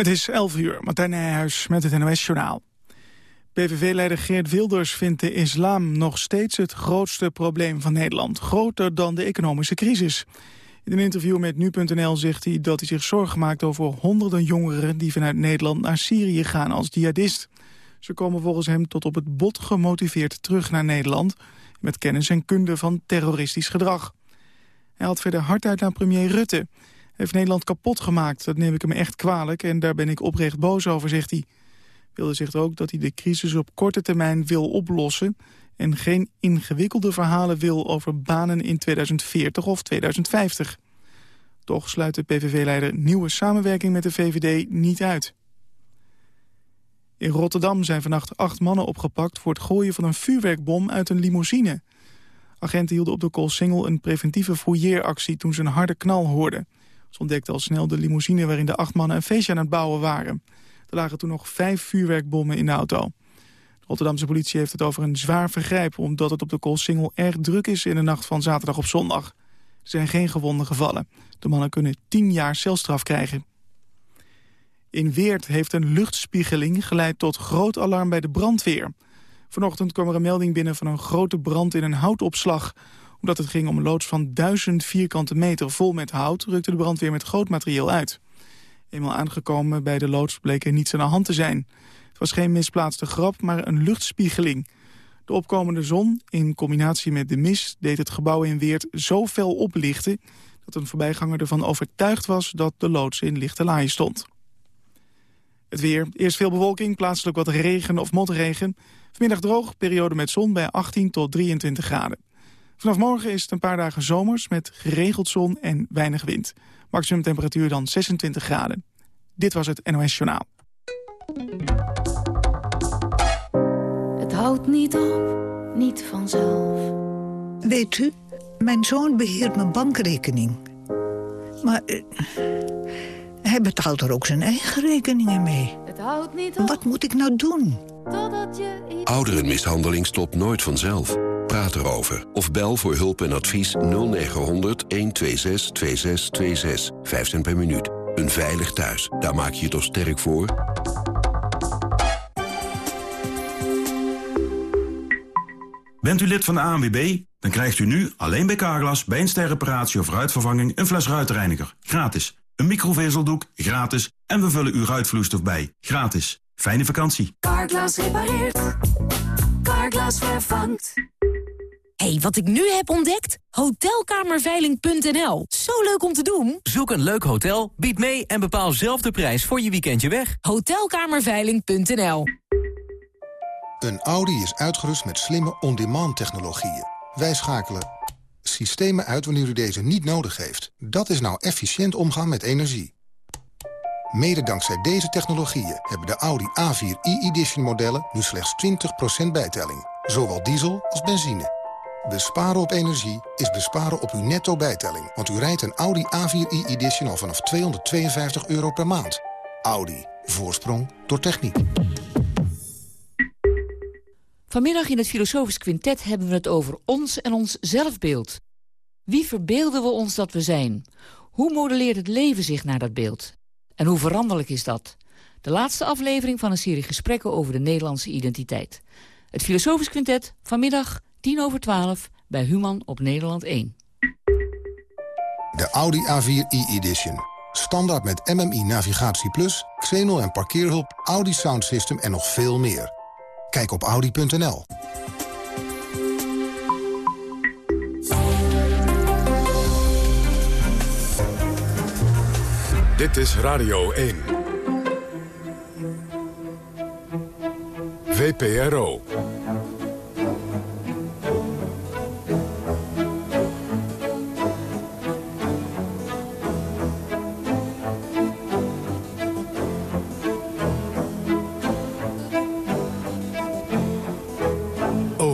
Het is 11 uur, Martijn Nijhuis met het NOS-journaal. PVV-leider Geert Wilders vindt de islam nog steeds het grootste probleem van Nederland. Groter dan de economische crisis. In een interview met Nu.nl zegt hij dat hij zich zorgen maakt over honderden jongeren... die vanuit Nederland naar Syrië gaan als jihadist. Ze komen volgens hem tot op het bot gemotiveerd terug naar Nederland... met kennis en kunde van terroristisch gedrag. Hij had verder hard uit naar premier Rutte heeft Nederland kapot gemaakt. Dat neem ik hem echt kwalijk en daar ben ik oprecht boos over, zegt hij. Wilde zegt ook dat hij de crisis op korte termijn wil oplossen... en geen ingewikkelde verhalen wil over banen in 2040 of 2050. Toch sluit de PVV-leider nieuwe samenwerking met de VVD niet uit. In Rotterdam zijn vannacht acht mannen opgepakt... voor het gooien van een vuurwerkbom uit een limousine. Agenten hielden op de Koolsingel een preventieve fouilleeractie... toen ze een harde knal hoorden. Ze ontdekten al snel de limousine waarin de acht mannen een feestje aan het bouwen waren. Er lagen toen nog vijf vuurwerkbommen in de auto. De Rotterdamse politie heeft het over een zwaar vergrijp... omdat het op de Koolsingel erg druk is in de nacht van zaterdag op zondag. Er zijn geen gewonden gevallen. De mannen kunnen tien jaar celstraf krijgen. In Weert heeft een luchtspiegeling geleid tot groot alarm bij de brandweer. Vanochtend kwam er een melding binnen van een grote brand in een houtopslag omdat het ging om een loods van duizend vierkante meter vol met hout... rukte de brandweer met groot materieel uit. Eenmaal aangekomen bij de loods bleek er niets aan de hand te zijn. Het was geen misplaatste grap, maar een luchtspiegeling. De opkomende zon, in combinatie met de mist... deed het gebouw in Weert zo fel oplichten... dat een voorbijganger ervan overtuigd was dat de loods in lichte laaien stond. Het weer. Eerst veel bewolking, plaatselijk wat regen of motregen. Vanmiddag droog, periode met zon bij 18 tot 23 graden. Vanaf morgen is het een paar dagen zomers met geregeld zon en weinig wind. Maximum temperatuur dan 26 graden. Dit was het NOS Journaal. Het houdt niet op, niet vanzelf. Weet u, mijn zoon beheert mijn bankrekening. Maar uh, hij betaalt er ook zijn eigen rekeningen mee. Het houdt niet op. Wat moet ik nou doen? Ouderenmishandeling stopt nooit vanzelf. Praat erover. Of bel voor hulp en advies 0900 126 2626. 5 cent per minuut. Een veilig thuis. Daar maak je je toch sterk voor? Bent u lid van de ANWB? Dan krijgt u nu alleen bij Carglass bij een sterreparatie of ruitvervanging een fles ruitreiniger. Gratis. Een microvezeldoek. Gratis. En we vullen uw ruitvloeistof bij. Gratis. Fijne vakantie. Carglass repareert. Carglass vervangt hey, wat ik nu heb ontdekt? Hotelkamerveiling.nl. Zo leuk om te doen. Zoek een leuk hotel, bied mee en bepaal zelf de prijs voor je weekendje weg. Hotelkamerveiling.nl. Een Audi is uitgerust met slimme on-demand technologieën. Wij schakelen systemen uit wanneer u deze niet nodig heeft. Dat is nou efficiënt omgaan met energie. Mede dankzij deze technologieën hebben de Audi A4 e-edition modellen nu slechts 20% bijtelling. Zowel diesel als benzine. Besparen op energie is besparen op uw netto bijtelling. Want u rijdt een Audi A4 e-edition al vanaf 252 euro per maand. Audi. Voorsprong door techniek. Vanmiddag in het Filosofisch Quintet hebben we het over ons en ons zelfbeeld. Wie verbeelden we ons dat we zijn? Hoe modelleert het leven zich naar dat beeld? En hoe veranderlijk is dat? De laatste aflevering van een serie gesprekken over de Nederlandse identiteit. Het Filosofisch Quintet, vanmiddag 10 over 12 bij Human op Nederland 1. De Audi A4 e-edition. Standaard met MMI Navigatie Plus, Xenol en parkeerhulp, Audi Sound System en nog veel meer. Kijk op audi.nl. Dit is Radio 1. VPRO.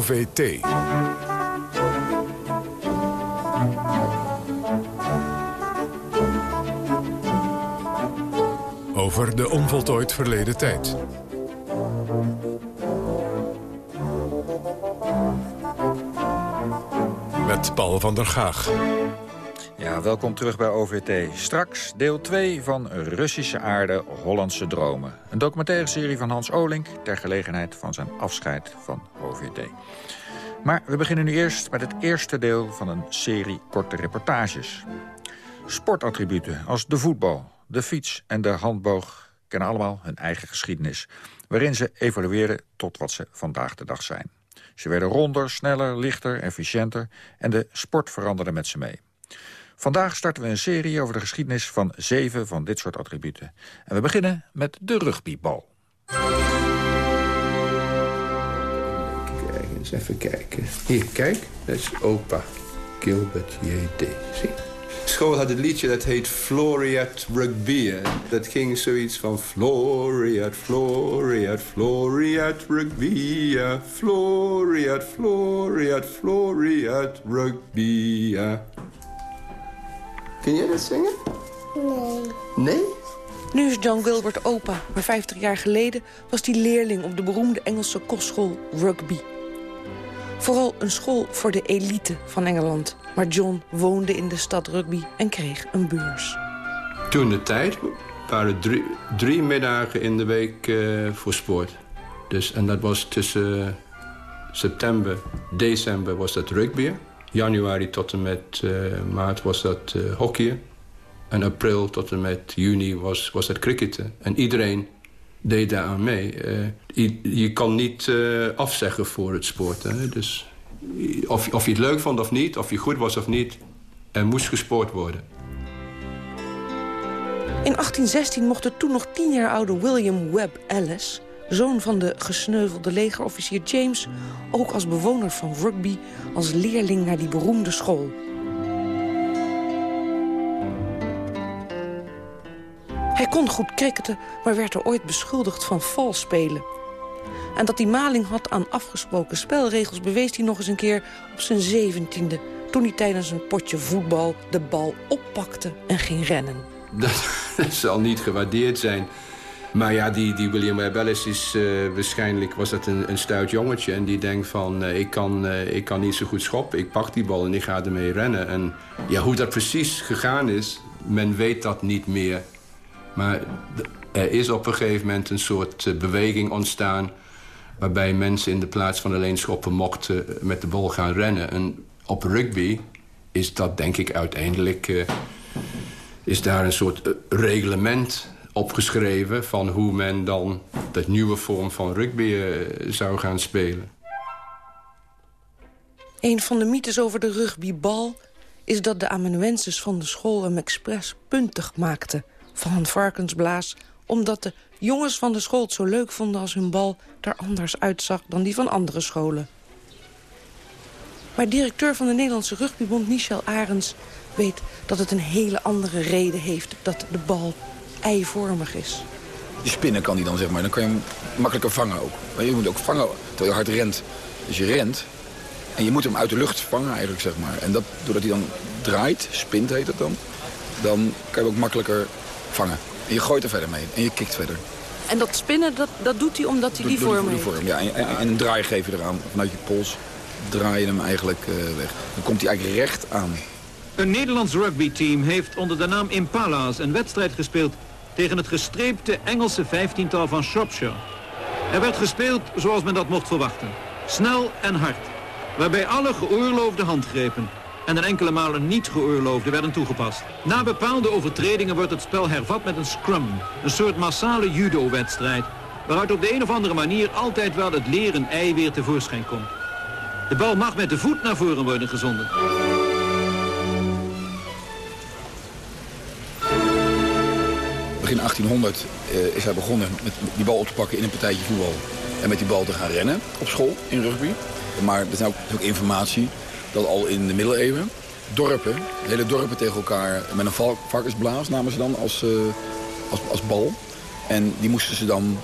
OVT. Over de onvoltooid verleden tijd. Met Paul van der Gaag. Ja, welkom terug bij OVT. Straks deel 2 van Russische aarde, Hollandse dromen. Een documentaire serie van Hans Olink... ter gelegenheid van zijn afscheid van Maar we beginnen nu eerst met het eerste deel van een serie korte reportages. Sportattributen als de voetbal, de fiets en de handboog... kennen allemaal hun eigen geschiedenis... waarin ze evolueerden tot wat ze vandaag de dag zijn. Ze werden ronder, sneller, lichter, efficiënter... en de sport veranderde met ze mee. Vandaag starten we een serie over de geschiedenis van zeven van dit soort attributen. En we beginnen met de rugbybal. Eens even kijken. Hier, kijk. Dat is opa Gilbert J.D. Zie school had een liedje dat heet Floriat Rugby. Dat ging zoiets van Floriat, Floriat, Floriat Rugby. Floriat, Floriat, Floriat Rugby. Kun jij dat zingen? Nee. Nee? Nu is John Gilbert opa, maar 50 jaar geleden was hij leerling op de beroemde Engelse kostschool Rugby. Vooral een school voor de elite van Engeland. Maar John woonde in de stad Rugby en kreeg een beurs. Toen de tijd waren drie, drie middagen in de week uh, voor sport. Dus, en dat was tussen september, december was dat rugby. Januari tot en met uh, maart was dat uh, hockey. En april tot en met juni was, was dat cricketen. En iedereen deed daar aan mee. je, je, kan niet afzeggen voor het sport. Hè? Dus of, of je het leuk vond of niet, of je goed was of niet... er moest gesport worden. In 1816 mocht de toen nog tien jaar oude William Webb Ellis... zoon van de gesneuvelde legerofficier James... ook als bewoner van rugby als leerling naar die beroemde school. Hij kon goed cricketen, maar werd er ooit beschuldigd van vals spelen. En dat hij maling had aan afgesproken spelregels... bewees hij nog eens een keer op zijn zeventiende... toen hij tijdens een potje voetbal de bal oppakte en ging rennen. Dat, zal niet gewaardeerd zijn. Maar ja, die, die William Webb Ellis is uh, waarschijnlijk was dat een, een stuit jongetje. En die denkt van, uh, ik, kan, uh, ik kan niet zo goed schoppen. Ik pak die bal en ik ga ermee rennen. En ja, hoe dat precies gegaan is, men weet dat niet meer. Maar er is op een gegeven moment een soort beweging ontstaan waarbij mensen in de plaats van alleen schoppen mochten met de bal gaan rennen. En op rugby is dat denk ik uiteindelijk... Uh, is daar een soort reglement opgeschreven... van hoe men dan dat nieuwe vorm van rugby zou gaan spelen. Een van de mythes over de rugbybal is dat de amanuenses van de school hem expres puntig maakten... van een varkensblaas, omdat de jongens van de school het zo leuk vonden als hun bal er anders uitzag dan die van andere scholen. Maar directeur van de Nederlandse rugbybond, Michel Arends, weet dat het een hele andere reden heeft dat de bal eivormig is. Die spinnen kan hij dan, zeg maar. Dan kan je hem makkelijker vangen ook. Maar je moet ook vangen terwijl je hard rent. Dus je rent en je moet hem uit de lucht vangen eigenlijk, zeg maar. En dat, doordat hij dan draait, spint heet het dan, dan kan je hem ook makkelijker vangen. En je gooit er verder mee en je kikt verder. En dat spinnen, dat, dat doet hij omdat hij die vorm heeft? vorm, ja. En, en, een draai geef je eraan. Vanuit je pols draai je hem eigenlijk uh, weg. Dan komt hij eigenlijk recht aan. Een Nederlands rugbyteam heeft onder de naam Impala's een wedstrijd gespeeld... tegen het gestreepte Engelse vijftiental van Shropshire. Er werd gespeeld zoals men dat mocht verwachten. Snel en hard. Waarbij alle geoorloofde handgrepen en een enkele malen niet geoorloofde werden toegepast. Na bepaalde overtredingen wordt het spel hervat met een scrum, een soort massale judo-wedstrijd, waaruit op de een of andere manier altijd wel het leren ei weer tevoorschijn komt. De bal mag met de voet naar voren worden gezonden. Begin 1800 uh, is hij begonnen met die bal op te pakken in een partijtje voetbal. En met die bal te gaan rennen op school in rugby. Maar er is ook, ook informatie dat al in de middeleeuwen dorpen, hele dorpen tegen elkaar met een varkensblaas namen ze dan als, uh, als, als bal. En die moesten ze dan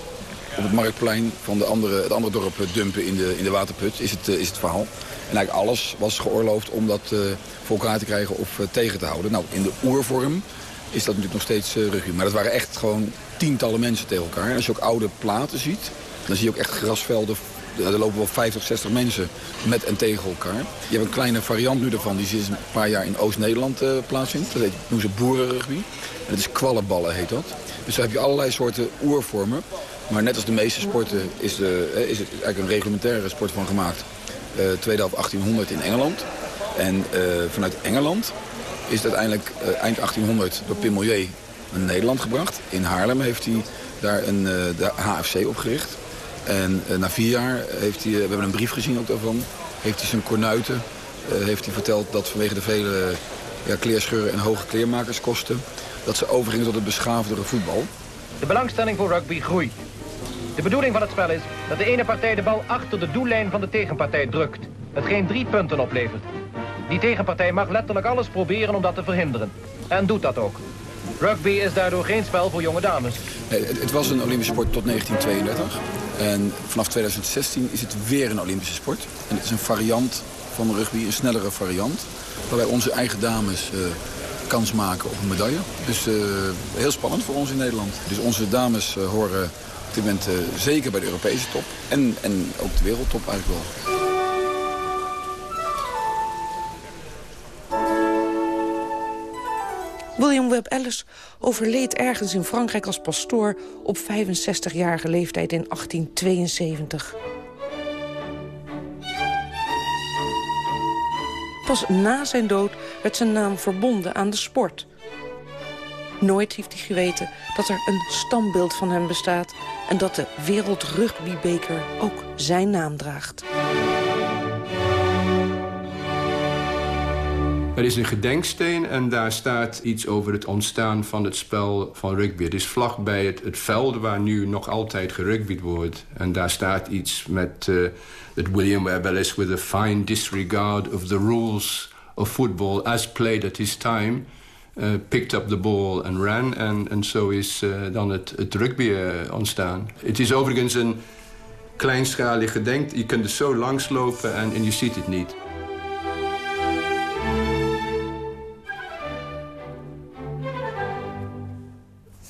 op het marktplein van de andere, het andere dorp dumpen in de, in de waterput, is het, uh, is het verhaal. En eigenlijk alles was geoorloofd om dat uh, voor elkaar te krijgen of tegen te houden. Nou, in de oervorm is dat natuurlijk nog steeds rugby. Maar dat waren echt gewoon tientallen mensen tegen elkaar. En als je ook oude platen ziet, dan zie je ook echt grasvelden er lopen wel 50, 60 mensen met en tegen elkaar. Je hebt een kleine variant nu daarvan die sinds een paar jaar in Oost-Nederland uh, plaatsvindt. Dat heet, noemen ze boerenrugby. En dat is kwallenballen heet dat. Dus daar heb je allerlei soorten oervormen. Maar net als de meeste sporten is, de, is het eigenlijk een reglementaire sport van gemaakt. Uh, tweede helft 1800 in Engeland. En vanuit Engeland is het uiteindelijk eind 1800 door Pim Milieu naar Nederland gebracht. In Haarlem heeft hij daar een, de HFC opgericht. En na vier jaar heeft hij, we hebben een brief gezien ook daarvan, heeft hij zijn kornuiten heeft hij verteld dat vanwege de vele ja, kleerscheuren en hoge kleermakerskosten... dat ze overgingen tot het beschaafdere voetbal. De belangstelling voor rugby groeit. De bedoeling van het spel is dat de ene partij de bal achter de doellijn van de tegenpartij drukt. Hetgeen drie punten oplevert. Die tegenpartij mag letterlijk alles proberen om dat te verhinderen. En doet dat ook. Rugby is daardoor geen spel voor jonge dames. Nee, het, was een Olympische sport tot 1932. En vanaf 2016 is het weer een Olympische sport. En het is een variant van rugby, een snellere variant. Waarbij onze eigen dames uh, kans maken op een medaille. Dus uh, heel spannend voor ons in Nederland. Dus onze dames horen op dit moment zeker bij de Europese top. En, en ook de wereldtop eigenlijk wel. William Webb Ellis overleed ergens in Frankrijk als pastoor op 65-jarige leeftijd in 1872. Pas na zijn dood werd zijn naam verbonden aan de sport. Nooit heeft hij geweten dat er een standbeeld van hem bestaat... en dat de Wereldrugbybeker ook zijn naam draagt. Er is een gedenksteen en daar staat iets over het ontstaan van het spel van rugby. Het is vlakbij het, het veld waar nu nog altijd gerugbied wordt. En daar staat iets met... Uh, that William Webb Ellis with a fine disregard of the rules of football as played at his time... Uh, picked up the ball and ran. En, en zo is uh, dan het, het rugby ontstaan. Het is overigens een kleinschalig gedenk. Je kunt er zo langslopen en, en je ziet het niet.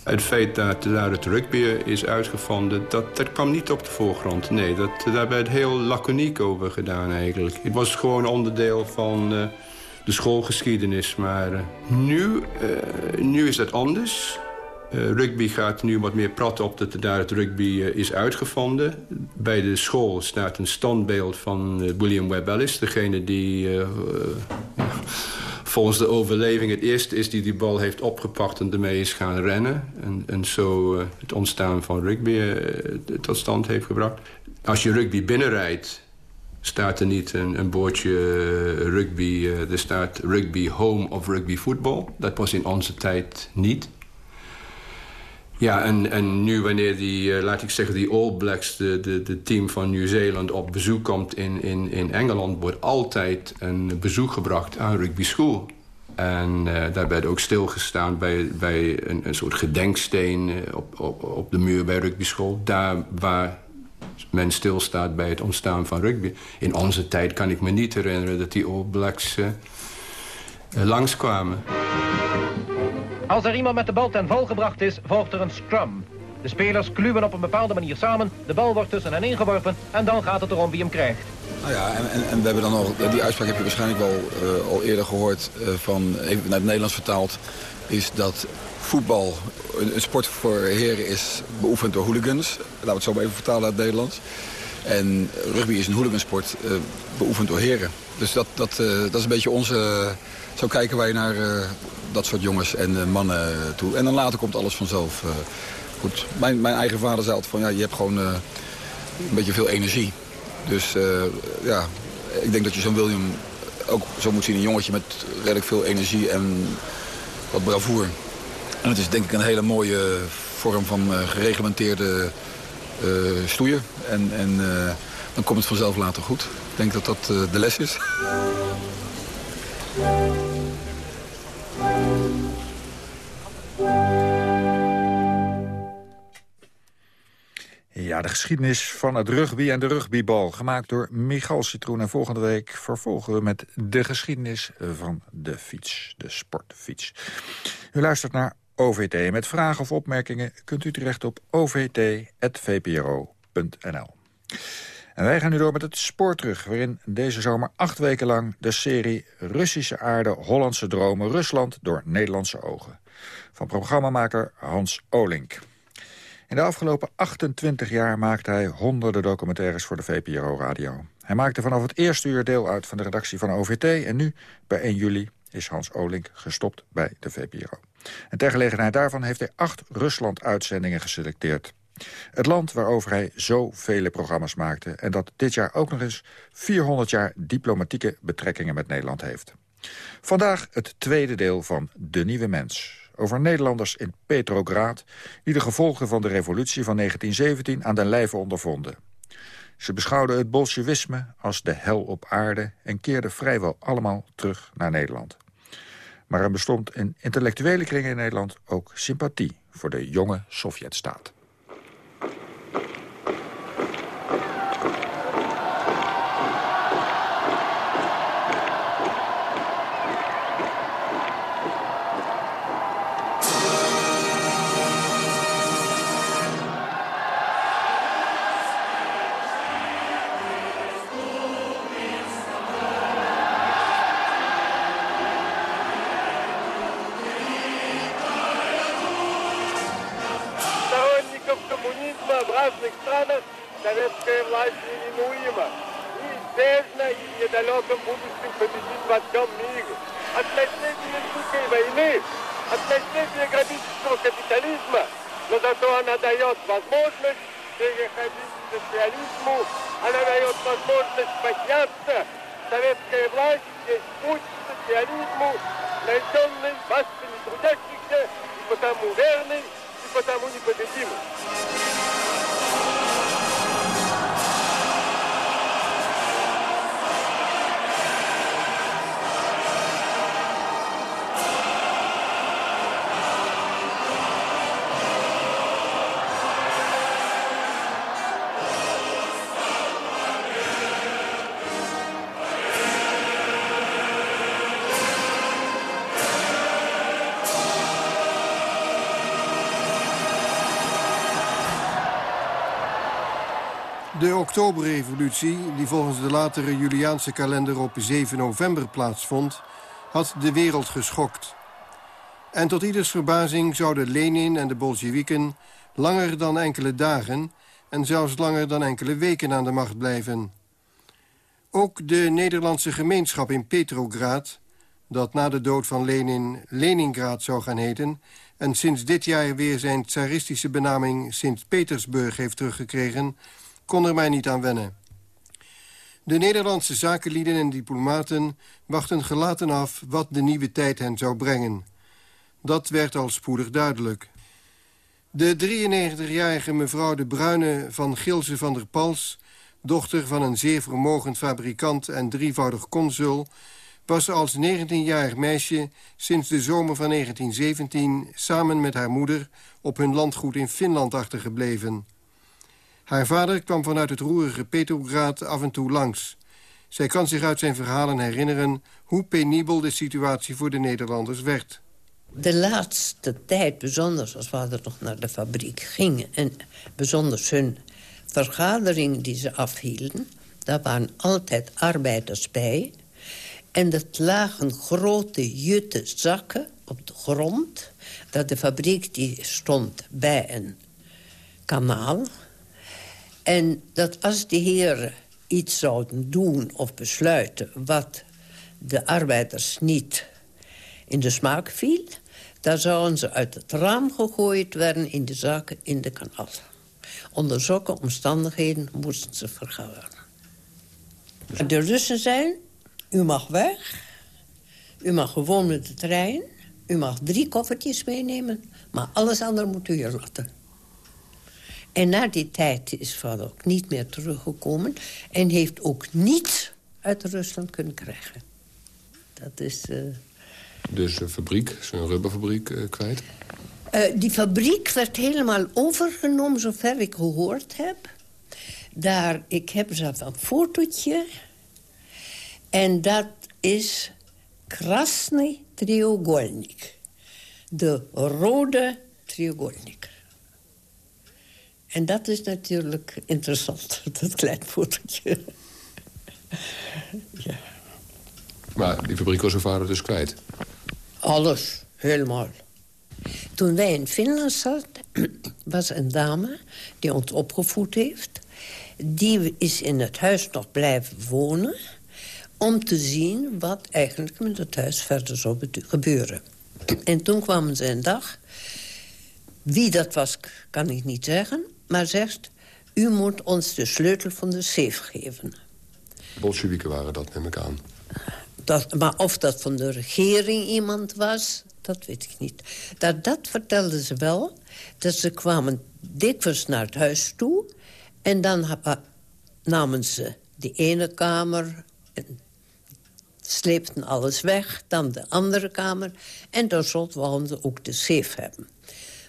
Het feit dat daar het rugby is uitgevonden, dat, dat kwam niet op de voorgrond. Nee, dat, daar werd heel laconiek over gedaan eigenlijk. Het was gewoon onderdeel van uh, de schoolgeschiedenis. Maar uh, nu, uh, nu is dat anders. rugby gaat nu wat meer praten op dat daar het rugby is uitgevonden. Bij de school staat een standbeeld van William Webb Ellis. Degene die volgens de overleving het eerste is die die bal heeft opgepakt en ermee is gaan rennen. En, en zo uh, het ontstaan van rugby uh, tot stand heeft gebracht. Als je rugby binnenrijdt, staat er niet een, een bordje uh, rugby. er staat rugby home of rugby football. Dat was in onze tijd niet. Ja, en, en nu wanneer die, laat ik zeggen, die All Blacks, de, de, de team van Nieuw-Zeeland... op bezoek komt in, in, in Engeland... wordt altijd een bezoek gebracht aan rugby school. En uh, daar werd ook stilgestaan bij, bij een, een soort gedenksteen op, op, op de muur bij rugby school. Daar waar men stilstaat bij het ontstaan van rugby. In onze tijd kan ik me niet herinneren dat die All Blacks langskwamen. Als er iemand met de bal ten val gebracht is, volgt er een scrum. De spelers kluwen op een bepaalde manier samen, de bal wordt tussen hen ingeworpen... en dan gaat het erom wie hem krijgt. Nou ja, en, en, en we hebben dan al, die uitspraak heb je waarschijnlijk wel uh, al eerder gehoord... Uh, van, even naar het Nederlands vertaald, is dat voetbal een, sport voor heren is beoefend door hooligans. Laten we het zo maar even vertalen uit het Nederlands. En rugby is een hooligansport uh, beoefend door heren. Dus dat, dat, dat is een beetje onze... zo kijken wij naar dat soort jongens en mannen toe. En dan later komt alles vanzelf. goed, mijn, mijn eigen vader zei altijd van... ja, je hebt gewoon een beetje veel energie. Dus ja, ik denk dat je zo'n William ook zo moet zien. Een jongetje met redelijk veel energie en wat bravoer. En het is denk ik een hele mooie vorm van gereglementeerde uh, stoeien. En, en dan komt het vanzelf later goed. Ik denk dat dat de les is. Ja, de geschiedenis van het rugby en de rugbybal. Gemaakt door Michal Citroen. En volgende week vervolgen we met de geschiedenis van de fiets. De sportfiets. U luistert naar OVT. Met vragen of opmerkingen kunt u terecht op ovt.vpro.nl. En wij gaan nu door met het spoor terug... waarin deze zomer acht weken lang de serie Russische aarde, Hollandse dromen... Rusland door Nederlandse ogen. Van programmamaker Hans Olink. In de afgelopen 28 jaar maakte hij honderden documentaires voor de VPRO-radio. Hij maakte vanaf het eerste uur deel uit van de redactie van OVT... en nu, bij 1 juli, is Hans Olink gestopt bij de VPRO. En ter gelegenheid daarvan heeft hij acht Rusland-uitzendingen geselecteerd. Het land waarover hij zoveel programma's maakte... en dat dit jaar ook nog eens 400 jaar diplomatieke betrekkingen met Nederland heeft. Vandaag het tweede deel van De Nieuwe Mens. Over Nederlanders in Petrograd... die de gevolgen van de revolutie van 1917 aan den lijve ondervonden. Ze beschouwden het bolsjewisme als de hel op aarde... en keerden vrijwel allemaal terug naar Nederland. Maar er bestond in intellectuele kringen in Nederland ook sympathie... voor de jonge Sovjetstaat. Oktoberrevolutie, die volgens de latere Juliaanse kalender op 7 november plaatsvond, had de wereld geschokt. En tot ieders verbazing zouden Lenin en de Bolsjewieken langer dan enkele dagen en zelfs langer dan enkele weken aan de macht blijven. Ook de Nederlandse gemeenschap in Petrograd, dat na de dood van Lenin Leningrad zou gaan heten... en sinds dit jaar weer zijn tsaristische benaming Sint-Petersburg heeft teruggekregen kon er mij niet aan wennen. De Nederlandse zakenlieden en diplomaten wachten gelaten af wat de nieuwe tijd hen zou brengen. Dat werd al spoedig duidelijk. De 93-jarige mevrouw de Bruyne van Gilse van der Pals... dochter van een zeer vermogend fabrikant en drievoudig consul... was als 19-jarig meisje sinds de zomer van 1917... samen met haar moeder op hun landgoed in Finland achtergebleven. Haar vader kwam vanuit het roerige Petrograd af en toe langs. Zij kan zich uit zijn verhalen herinneren hoe penibel de situatie voor de Nederlanders werd. De laatste tijd, bijzonder als vader nog naar de fabriek ging... en bijzonder hun vergaderingen die ze afhielden... daar waren altijd arbeiders bij. En dat lagen grote jutte zakken op de grond. Dat de fabriek die stond bij een kanaal en dat als de heren iets zouden doen of besluiten... wat de arbeiders niet in de smaak viel... dan zouden ze uit het raam gegooid werden in de zaken in de kanaal. Onder zulke omstandigheden moesten ze vergaren. De Russen zijn, u mag weg, u mag gewoon met de trein... u mag drie koffertjes meenemen, maar alles andere moet u hier laten. En na die tijd is vader ook niet meer teruggekomen... en heeft ook niets uit Rusland kunnen krijgen. Dat is... Uh... Dus de fabriek, zijn rubberfabriek, uh, kwijt? Uh, die fabriek werd helemaal overgenomen, zover ik gehoord heb. Daar, ik heb zelf een fotootje. En dat is Krasny Triogolnik. De rode triogolnik. En dat is natuurlijk interessant, dat klein ja. Maar die fabriek was uw vader dus kwijt? Alles, helemaal. Toen wij in Finland zaten, was een dame die ons opgevoed heeft. Die is in het huis nog blijven wonen... om te zien wat eigenlijk met het huis verder zou gebeuren. En toen kwamen ze een dag... Wie dat was, kan ik niet zeggen. Maar zegt, u moet ons de sleutel van de safe geven. Bolsjewieken waren dat, neem ik aan. Dat, maar of dat van de regering iemand was, dat weet ik niet. Dat, dat vertelden ze wel. Dat ze kwamen dikwijls naar het huis toe... en dan namen ze de ene kamer... en sleepten alles weg, dan de andere kamer... en daar zouden ze ook de safe hebben.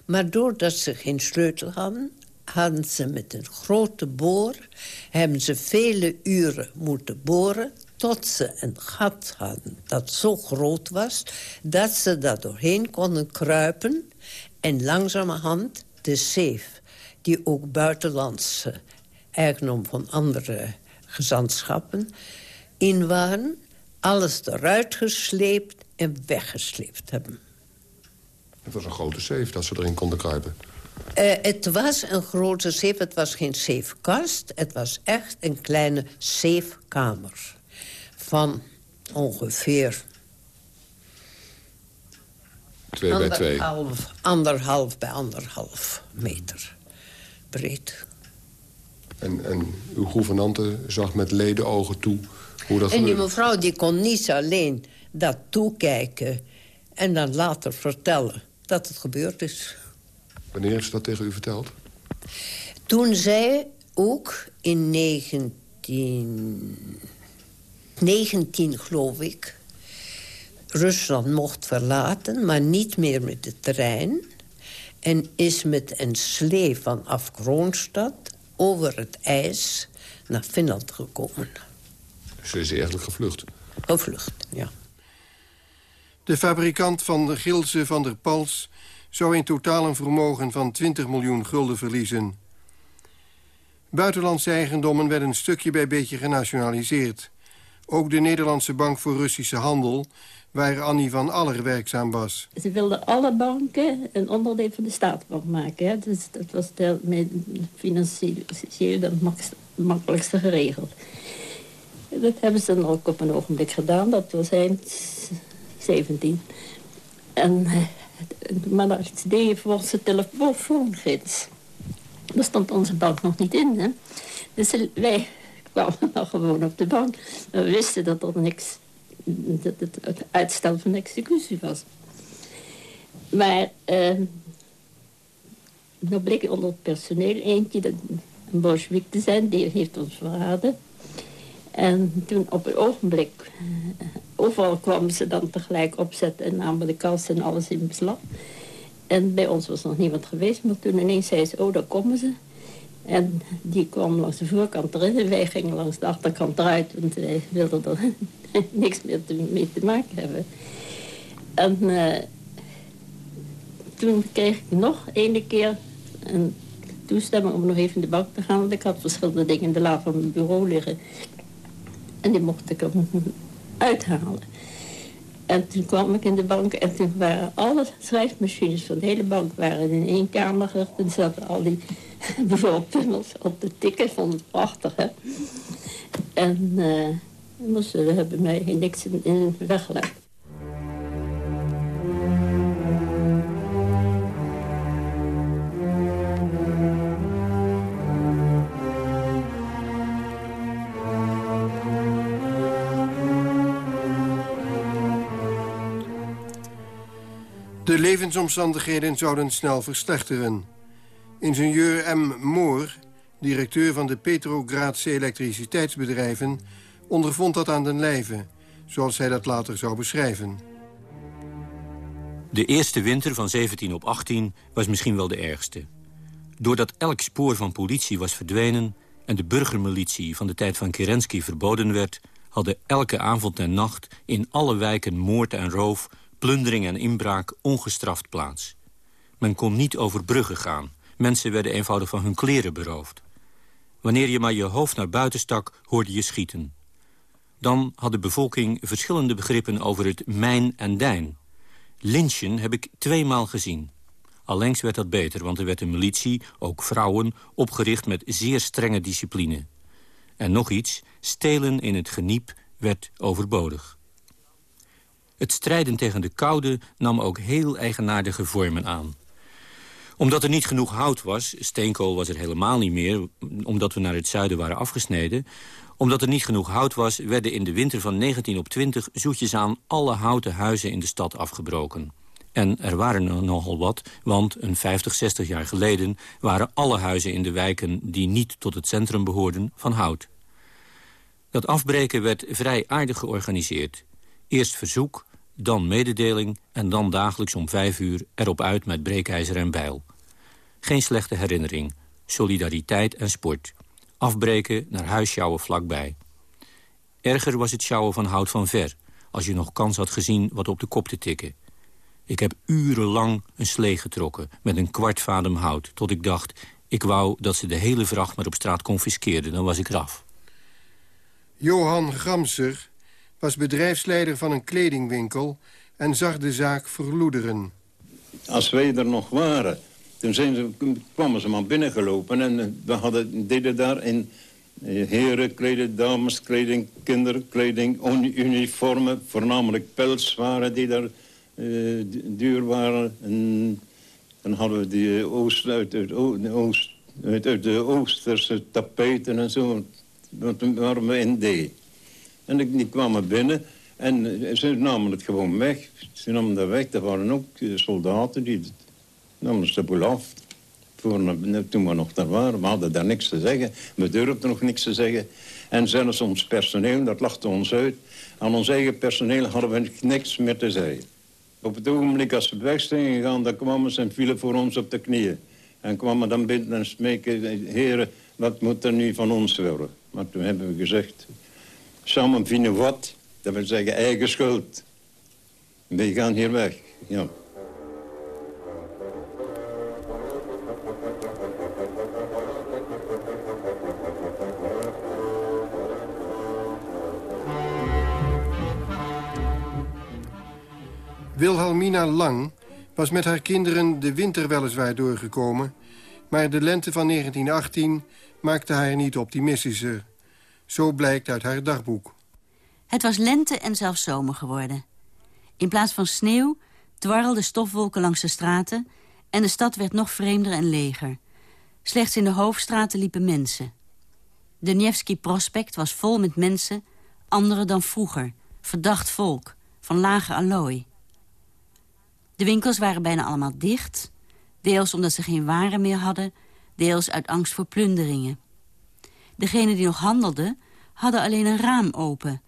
Maar doordat ze geen sleutel hadden, hadden ze met een grote boor... hebben ze vele uren moeten boren tot ze een gat hadden dat zo groot was... dat ze daar doorheen konden kruipen... en langzamerhand de zeef, die ook buitenlandse eigendom van andere gezantschappen in waren... alles eruit gesleept en weggesleept hebben. Het was een grote safe dat ze erin konden kruipen. Uh, het was een grote safe, het was geen safekast. Het was echt een kleine safekamer. Van ongeveer... Twee bij twee. Anderhalf bij anderhalf meter breed. En, en uw gouvernante zag met ledenogen toe hoe dat En die mevrouw die kon niet alleen dat toekijken... en dan later vertellen dat het gebeurd is. Wanneer heeft ze dat tegen u verteld? Toen zij ook in 19... 19, geloof ik... Rusland mocht verlaten, maar niet meer met de trein... en is met een slee vanaf Kroonstad over het ijs naar Finland gekomen. Ze is eigenlijk gevlucht? Gevlucht, ja. De fabrikant van de Gilze van der Pals zou in totaal een vermogen van 20 miljoen gulden verliezen. Buitenlandse eigendommen werden stukje bij beetje genationaliseerd. Ook de Nederlandse Bank voor Russische Handel, waar Annie van Aller werkzaam was. Ze wilden alle banken een onderdeel van de staatsbank maken. Hè? Dus dat was financieel de makkelijkste geregeld. Dat hebben ze dan ook op een ogenblik gedaan. Dat was eind 17. En, eh, maar dat deed voor onze telefoongids. Daar stond onze bank nog niet in. Hè? Dus wij kwamen nog gewoon op de bank. We wisten dat er niks, dat het, uitstel van executie was. Maar uh, nou bleek onder het personeel eentje, een bolsjewik te zijn, die heeft ons verraden. En toen op een ogenblik, uh, overal kwamen ze dan tegelijk opzetten en namen de kast en alles in beslag. En bij ons was nog niemand geweest, maar toen ineens zei ze, oh, daar komen ze. En die kwam langs de voorkant erin en wij gingen langs de achterkant eruit, want wij wilden er niks meer mee te maken hebben. En uh, toen kreeg ik nog ene keer een toestemming om nog even in de bank te gaan, want ik had verschillende dingen in de la van mijn bureau liggen. En die mocht ik uithalen. En toen kwam ik in de bank en toen waren alle schrijfmachines van de hele bank waren in één kamer gericht. En zaten al die bureaupummels op de tikken. van het prachtig, hè. En uh, ze hebben mij niks in, in. De levensomstandigheden zouden snel verslechteren. Ingenieur M. Moor, directeur van de Petrograadse elektriciteitsbedrijven... ondervond dat aan den lijve, zoals hij dat later zou beschrijven. De eerste winter van 17 op 18 was misschien wel de ergste. Doordat elk spoor van politie was verdwenen... en de burgermilitie van de tijd van Kerensky verboden werd... hadden elke avond en nacht in alle wijken moord en roof plundering en inbraak ongestraft plaats. Men kon niet over bruggen gaan, Mensen werden eenvoudig van hun kleren beroofd. Wanneer je maar je hoofd naar buiten stak, hoorde je schieten. Dan had de bevolking verschillende begrippen over het mijn en dijn. Lynchen heb ik tweemaal gezien. Allengs werd dat beter, want er werd een militie, ook vrouwen... opgericht met zeer strenge discipline. En nog iets, stelen in het geniep werd overbodig. Het strijden tegen de koude nam ook heel eigenaardige vormen aan. Omdat er niet genoeg hout was, steenkool was er helemaal niet meer... omdat we naar het zuiden waren afgesneden... omdat er niet genoeg hout was, werden in de winter van 19 op 20... zoetjes aan alle houten huizen in de stad afgebroken. En er waren er nogal wat, want een 50, 60 jaar geleden... waren alle huizen in de wijken die niet tot het centrum behoorden van hout. Dat afbreken werd vrij aardig georganiseerd. Eerst verzoek, dan mededeling en dan dagelijks om vijf uur erop uit met breekijzer en bijl. Geen slechte herinnering, solidariteit en sport. Afbreken naar huis sjouwen vlakbij. Erger was het sjouwen van hout van ver... als je nog kans had gezien wat op de kop te tikken. Ik heb urenlang een slee getrokken met een kwart vadem hout... tot ik dacht, ik wou dat ze de hele vracht maar op straat confiskeerden. Dan was ik eraf. Johan Gramser was bedrijfsleider van een kledingwinkel... en zag de zaak verloederen. Als wij er nog waren, toen zijn ze, kwamen ze maar binnengelopen... en eh, we hadden, deden daar in eh, herenkleding, dameskleding, kinderkleding... uniformen, voornamelijk pelswaren die daar uh, duur waren. En dan hadden we die oost, uit, oost, uit, de Oosterse tapijten en zo... wat waren we in. En die kwamen binnen en eh, ze namen het gewoon weg. Ze namen dat weg. Er waren ook eh, soldaten die namen ze boel af. Voor, toen we nog daar waren. We hadden daar niks te zeggen. We durfden nog niks te zeggen. En zelfs ons personeel, dat lachte ons uit. Aan ons eigen personeel hadden we niks meer te zeggen. Op het ogenblik als we weg zijn gegaan, dan kwamen ze en vielen voor ons op de knieën. En kwamen dan binnen en smeken, heren, wat moet er nu van ons worden? Maar toen hebben we gezegd, samen vinden wat, dat wil zeggen eigen schuld. We gaan hier weg, ja. Wilhelmina Lang was met haar kinderen de winter weliswaar doorgekomen... maar de lente van 1918 maakte haar niet optimistischer. Zo blijkt uit haar dagboek. Het was lente en zelfs zomer geworden. In plaats van sneeuw dwarrelden stofwolken langs de straten... en de stad werd nog vreemder en leger. Slechts in de hoofdstraten liepen mensen. De Nevsky Prospect was vol met mensen, andere dan vroeger. Verdacht volk, van lage allooi. De winkels waren bijna allemaal dicht. Deels omdat ze geen waren meer hadden, deels uit angst voor plunderingen. Degenen die nog handelden, hadden alleen een raam open...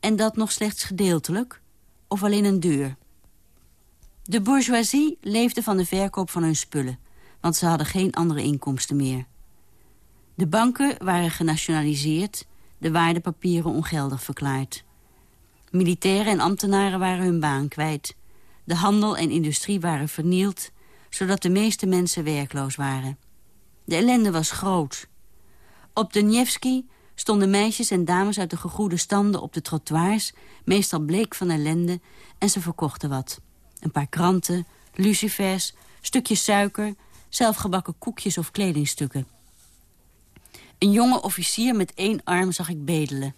en dat nog slechts gedeeltelijk, of alleen een deur. De bourgeoisie leefde van de verkoop van hun spullen... want ze hadden geen andere inkomsten meer. De banken waren genationaliseerd, de waardepapieren ongeldig verklaard. Militairen en ambtenaren waren hun baan kwijt. De handel en industrie waren vernield, zodat de meeste mensen werkloos waren. De ellende was groot. Op de Nevsky stonden meisjes en dames uit de gegoede standen op de trottoirs... meestal bleek van ellende, en ze verkochten wat. Een paar kranten, lucifers, stukjes suiker... zelfgebakken koekjes of kledingstukken. Een jonge officier met één arm zag ik bedelen.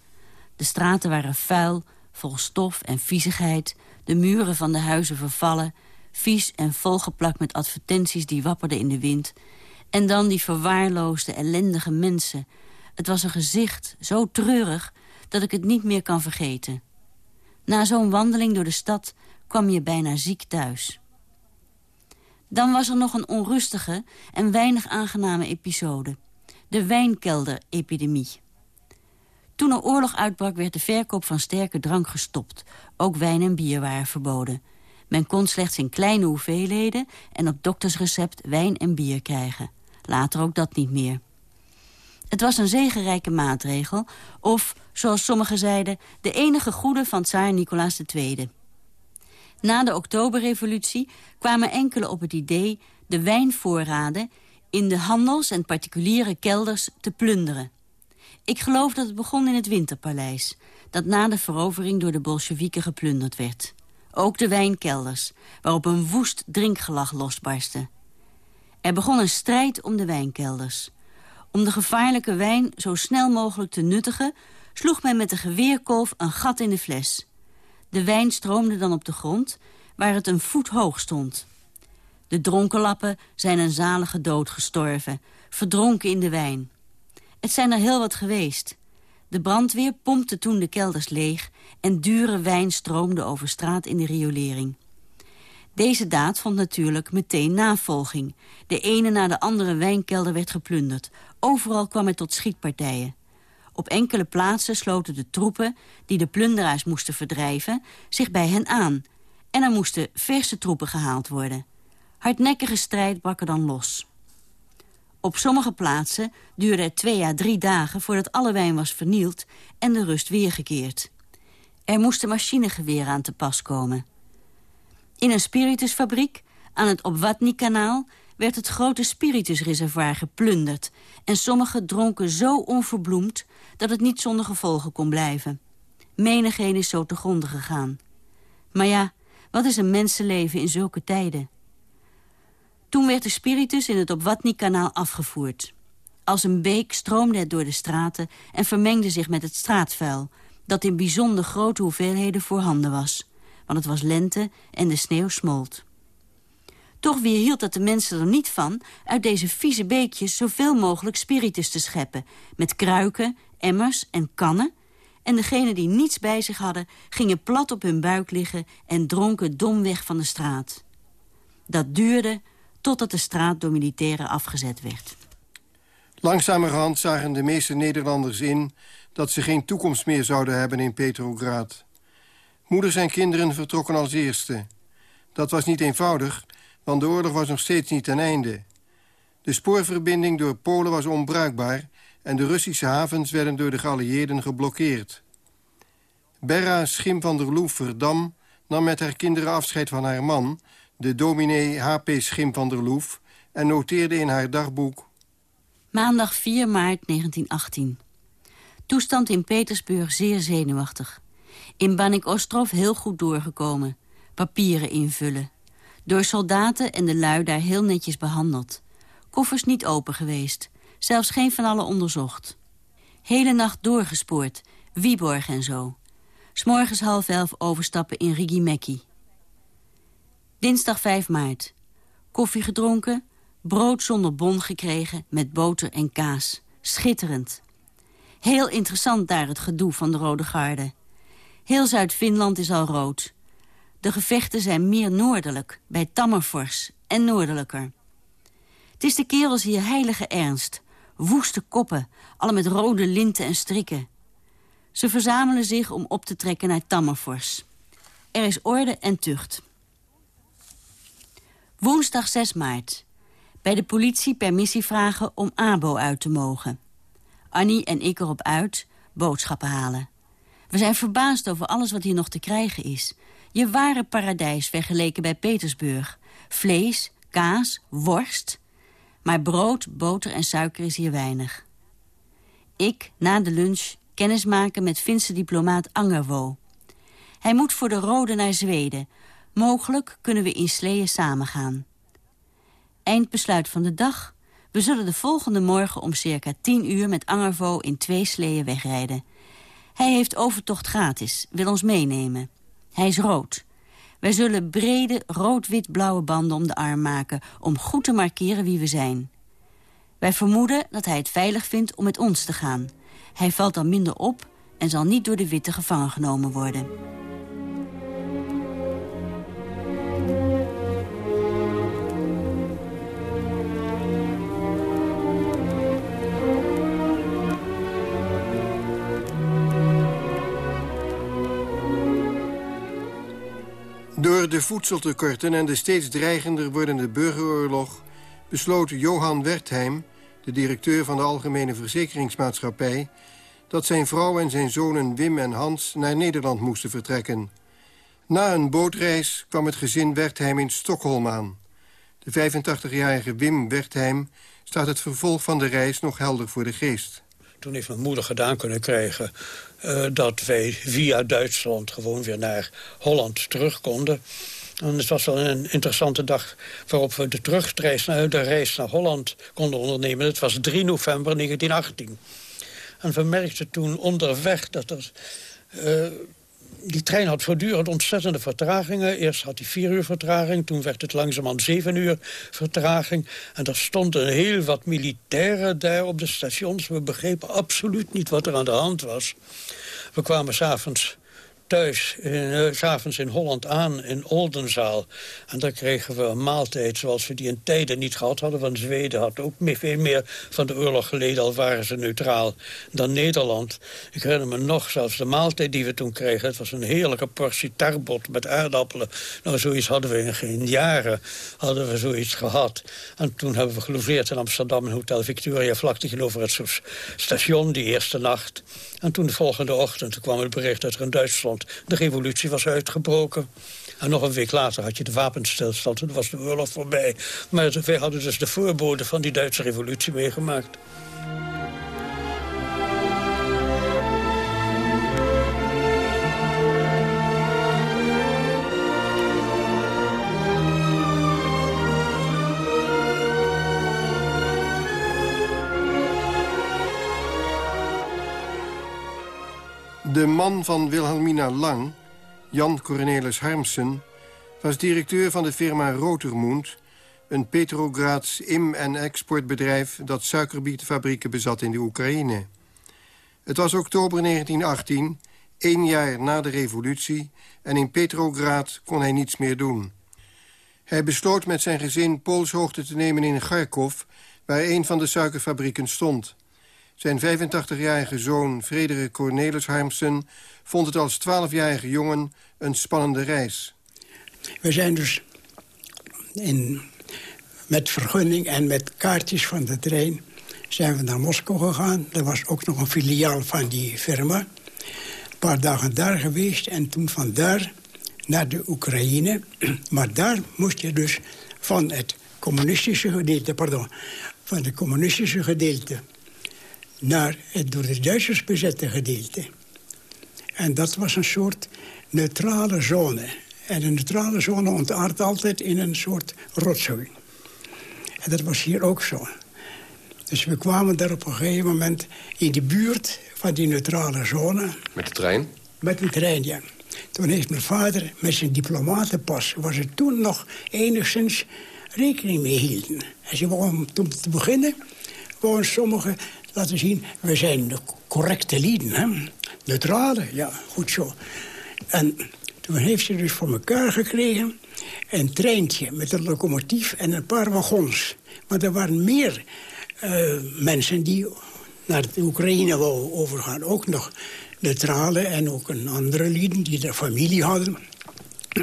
De straten waren vuil, vol stof en viezigheid... de muren van de huizen vervallen... vies en volgeplakt met advertenties die wapperden in de wind... En dan die verwaarloosde, ellendige mensen. Het was een gezicht, zo treurig, dat ik het niet meer kan vergeten. Na zo'n wandeling door de stad kwam je bijna ziek thuis. Dan was er nog een onrustige en weinig aangename episode. De wijnkelder-epidemie. Toen er oorlog uitbrak werd de verkoop van sterke drank gestopt. Ook wijn en bier waren verboden. Men kon slechts in kleine hoeveelheden en op doktersrecept wijn en bier krijgen. Later ook dat niet meer. Het was een zegenrijke maatregel, of, zoals sommigen zeiden... de enige goede van tsaar Nicolaas II. Na de oktoberrevolutie kwamen enkele op het idee... de wijnvoorraden in de handels- en particuliere kelders te plunderen. Ik geloof dat het begon in het Winterpaleis... dat na de verovering door de Bolsjewieken geplunderd werd. Ook de wijnkelders, waarop een woest drinkgelach losbarstte. Er begon een strijd om de wijnkelders. Om de gevaarlijke wijn zo snel mogelijk te nuttigen... sloeg men met de geweerkolf een gat in de fles. De wijn stroomde dan op de grond, waar het een voet hoog stond. De dronkenlappen zijn een zalige dood gestorven, verdronken in de wijn. Het zijn er heel wat geweest. De brandweer pompte toen de kelders leeg... en dure wijn stroomde over straat in de riolering. Deze daad vond natuurlijk meteen navolging. De ene na de andere wijnkelder werd geplunderd. Overal kwam het tot schietpartijen. Op enkele plaatsen sloten de troepen, die de plunderaars moesten verdrijven... zich bij hen aan. En er moesten verse troepen gehaald worden. Hardnekkige strijd brak er dan los. Op sommige plaatsen duurde het twee à drie dagen voordat alle wijn was vernield en de rust weergekeerd. Er moesten machinegeweren aan te pas komen. In een spiritusfabriek, aan het Obwatny-kanaal, werd het grote spiritusreservoir geplunderd... en sommigen dronken zo onverbloemd dat het niet zonder gevolgen kon blijven. Menigeen is zo te gronden gegaan. Maar ja, wat is een mensenleven in zulke tijden? Toen werd de spiritus in het Obwatny-kanaal afgevoerd. Als een beek stroomde het door de straten en vermengde zich met het straatvuil... dat in bijzonder grote hoeveelheden voorhanden was. Want het was lente en de sneeuw smolt. Toch weerhield dat de mensen er niet van... uit deze vieze beekjes zoveel mogelijk spiritus te scheppen... met kruiken, emmers en kannen... en degenen die niets bij zich hadden... gingen plat op hun buik liggen en dronken domweg van de straat. Dat duurde totdat de straat door militairen afgezet werd. Langzamerhand zagen de meeste Nederlanders in... dat ze geen toekomst meer zouden hebben in Petrograd. Moeders en kinderen vertrokken als eerste. Dat was niet eenvoudig, want de oorlog was nog steeds niet ten einde. De spoorverbinding door Polen was onbruikbaar... en de Russische havens werden door de geallieerden geblokkeerd. Berra Schim van der Loef Verdam nam met haar kinderen afscheid van haar man de dominee H.P. Schim van der Loef... en noteerde in haar dagboek... Maandag 4 maart 1918. Toestand in Petersburg zeer zenuwachtig. In Banik Ostrov heel goed doorgekomen. Papieren invullen. Door soldaten en de lui daar heel netjes behandeld. Koffers niet open geweest. Zelfs geen van allen onderzocht. Hele nacht doorgespoord. Wieborg en zo. S'morgens half elf overstappen in Rigimekki. Dinsdag 5 maart. Koffie gedronken, brood zonder bon gekregen met boter en kaas. Schitterend. Heel interessant daar het gedoe van de Rode Garde. Heel Zuid-Finland is al rood. De gevechten zijn meer noordelijk, bij Tammerfors en noordelijker. Het is de kerels hier heilige ernst. Woeste koppen, alle met rode linten en strikken. Ze verzamelen zich om op te trekken naar Tammerfors. Er is orde en tucht. Woensdag 6 maart. Bij de politie permissie vragen om ABO uit te mogen. Annie en ik erop uit, boodschappen halen. We zijn verbaasd over alles wat hier nog te krijgen is. Je ware paradijs vergeleken bij Petersburg. Vlees, kaas, worst. Maar brood, boter en suiker is hier weinig. Ik, na de lunch, kennismaken met Finse diplomaat Angerwo. Hij moet voor de Rode naar Zweden Mogelijk kunnen we in sleeën samengaan. Eindbesluit van de dag. We zullen de volgende morgen om circa 10 uur met Angervo in twee sleeën wegrijden. Hij heeft overtocht gratis, wil ons meenemen. Hij is rood. Wij zullen brede rood-wit-blauwe banden om de arm maken... om goed te markeren wie we zijn. Wij vermoeden dat hij het veilig vindt om met ons te gaan. Hij valt dan minder op en zal niet door de witte gevangen genomen worden. Door de voedseltekorten en de steeds dreigender wordende burgeroorlog... besloot Johan Wertheim, de directeur van de Algemene Verzekeringsmaatschappij... dat zijn vrouw en zijn zonen Wim en Hans naar Nederland moesten vertrekken. Na een bootreis kwam het gezin Wertheim in Stockholm aan. De 85-jarige Wim Wertheim staat het vervolg van de reis nog helder voor de geest. Toen heeft mijn moeder gedaan kunnen krijgen... Uh, dat wij via Duitsland gewoon weer naar Holland terug konden. En het was wel een interessante dag waarop we de terugreis naar, de reis naar Holland konden ondernemen. Het was 3 november 1918. En we merkten toen onderweg dat er... Uh, die trein had voortdurend ontzettende vertragingen. Eerst had hij vier uur vertraging, toen werd het langzamerhand zeven uur vertraging. En er stonden heel wat militairen daar op de stations. We begrepen absoluut niet wat er aan de hand was. We kwamen s'avonds thuis, uh, s'avonds in Holland aan, in Oldenzaal. En daar kregen we een maaltijd zoals we die in tijden niet gehad hadden. Want Zweden had ook veel meer van de oorlog geleden, al waren ze neutraal, dan Nederland. Ik herinner me nog, zelfs de maaltijd die we toen kregen. Het was een heerlijke portie tarbot met aardappelen. Nou, zoiets hadden we in geen jaren hadden we zoiets gehad. En toen hebben we gelogeerd in Amsterdam in Hotel Victoria... vlak tegenover het station die eerste nacht. En toen de volgende ochtend kwam het bericht dat er in Duitsland de revolutie was uitgebroken. En nog een week later had je de wapenstilstand. Toen was de oorlog voorbij. Maar wij hadden dus de voorbode van die Duitse revolutie meegemaakt. De man van Wilhelmina Lang, Jan Cornelis Harmsen... was directeur van de firma Rotermund... een Petrograads im- en exportbedrijf... dat suikerbietenfabrieken bezat in de Oekraïne. Het was oktober 1918, één jaar na de revolutie... en in Petrograd kon hij niets meer doen. Hij besloot met zijn gezin poolshoogte te nemen in Kharkov... waar een van de suikerfabrieken stond... Zijn 85-jarige zoon Frederik Cornelis Harmsen vond het als 12-jarige jongen een spannende reis. We zijn dus in, met vergunning en met kaartjes van de trein zijn we naar Moskou gegaan. Er was ook nog een filiaal van die firma. Een paar dagen daar geweest en toen van daar naar de Oekraïne. Maar daar moest je dus van het communistische gedeelte, pardon, van de communistische gedeelte naar het door de Duitsers bezette gedeelte. En dat was een soort neutrale zone. En een neutrale zone ontaart altijd in een soort rotzooi. En dat was hier ook zo. Dus we kwamen daar op een gegeven moment in de buurt van die neutrale zone. Met de trein? Met de trein, ja. Toen heeft mijn vader met zijn diplomatenpas... was er toen nog enigszins rekening mee hielden. En ze wou, om te beginnen, wouden sommigen laten zien... we zijn de correcte lieden, hè? neutrale, ja, goed zo. En toen heeft ze dus voor elkaar gekregen... een treintje met een locomotief en een paar wagons. Maar er waren meer uh, mensen die naar de Oekraïne wouden overgaan. Ook nog neutrale en ook een andere lieden die de familie hadden.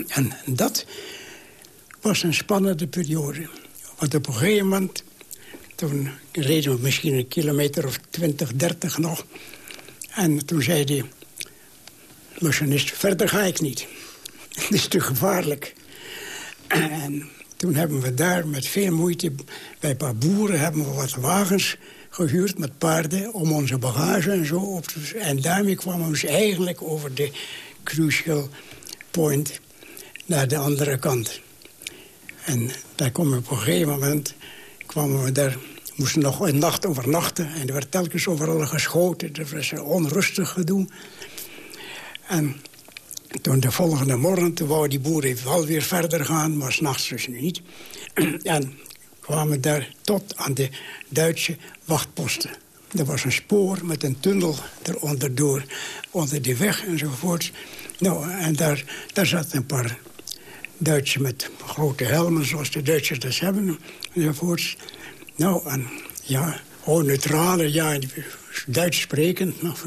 En dat was een spannende periode. Want op een gegeven moment toen reden we misschien een kilometer of 20, 30 nog. En toen zei de machinist, verder ga ik niet. Het is te gevaarlijk. En toen hebben we daar met veel moeite... bij een paar boeren hebben we wat wagens gehuurd met paarden... om onze bagage en zo op te... En daarmee kwamen we eigenlijk over de crucial point... naar de andere kant. En daar kwam op een gegeven moment kwamen we daar, moesten nog een nacht overnachten. En er werd telkens overal geschoten. Dat was onrustig gedoe. En toen de volgende morgen, toen wou die boeren wel weer verder gaan, maar s'nachts dus niet. en kwamen daar tot aan de Duitse wachtposten. Er was een spoor met een tunnel eronder door, onder de weg enzovoort. Nou, en daar, daar zaten een paar Duitsers met grote helmen, zoals de Duitsers dat hebben, enzovoorts. Nou, en ja, gewoon neutrale, ja, Duits sprekend. nog,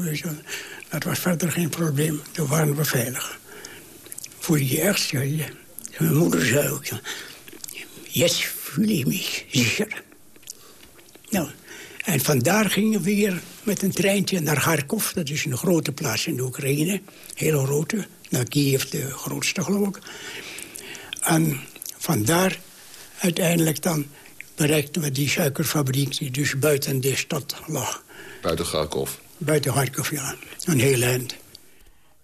dat was verder geen probleem. Toen waren we veilig. Voel je je echt, ja, Mijn moeder zei ook, ja, yes, voel ik me zeker. Nou, en vandaar gingen we weer met een treintje naar Kharkov. Dat is een grote plaats in de Oekraïne. Heel grote. Naar Kiev, de grootste geloof ik. En vandaar uiteindelijk dan bereikten we die suikerfabriek die dus buiten de stad lag. Buiten Kharkov? Buiten Kharkov, ja. Een heel eind.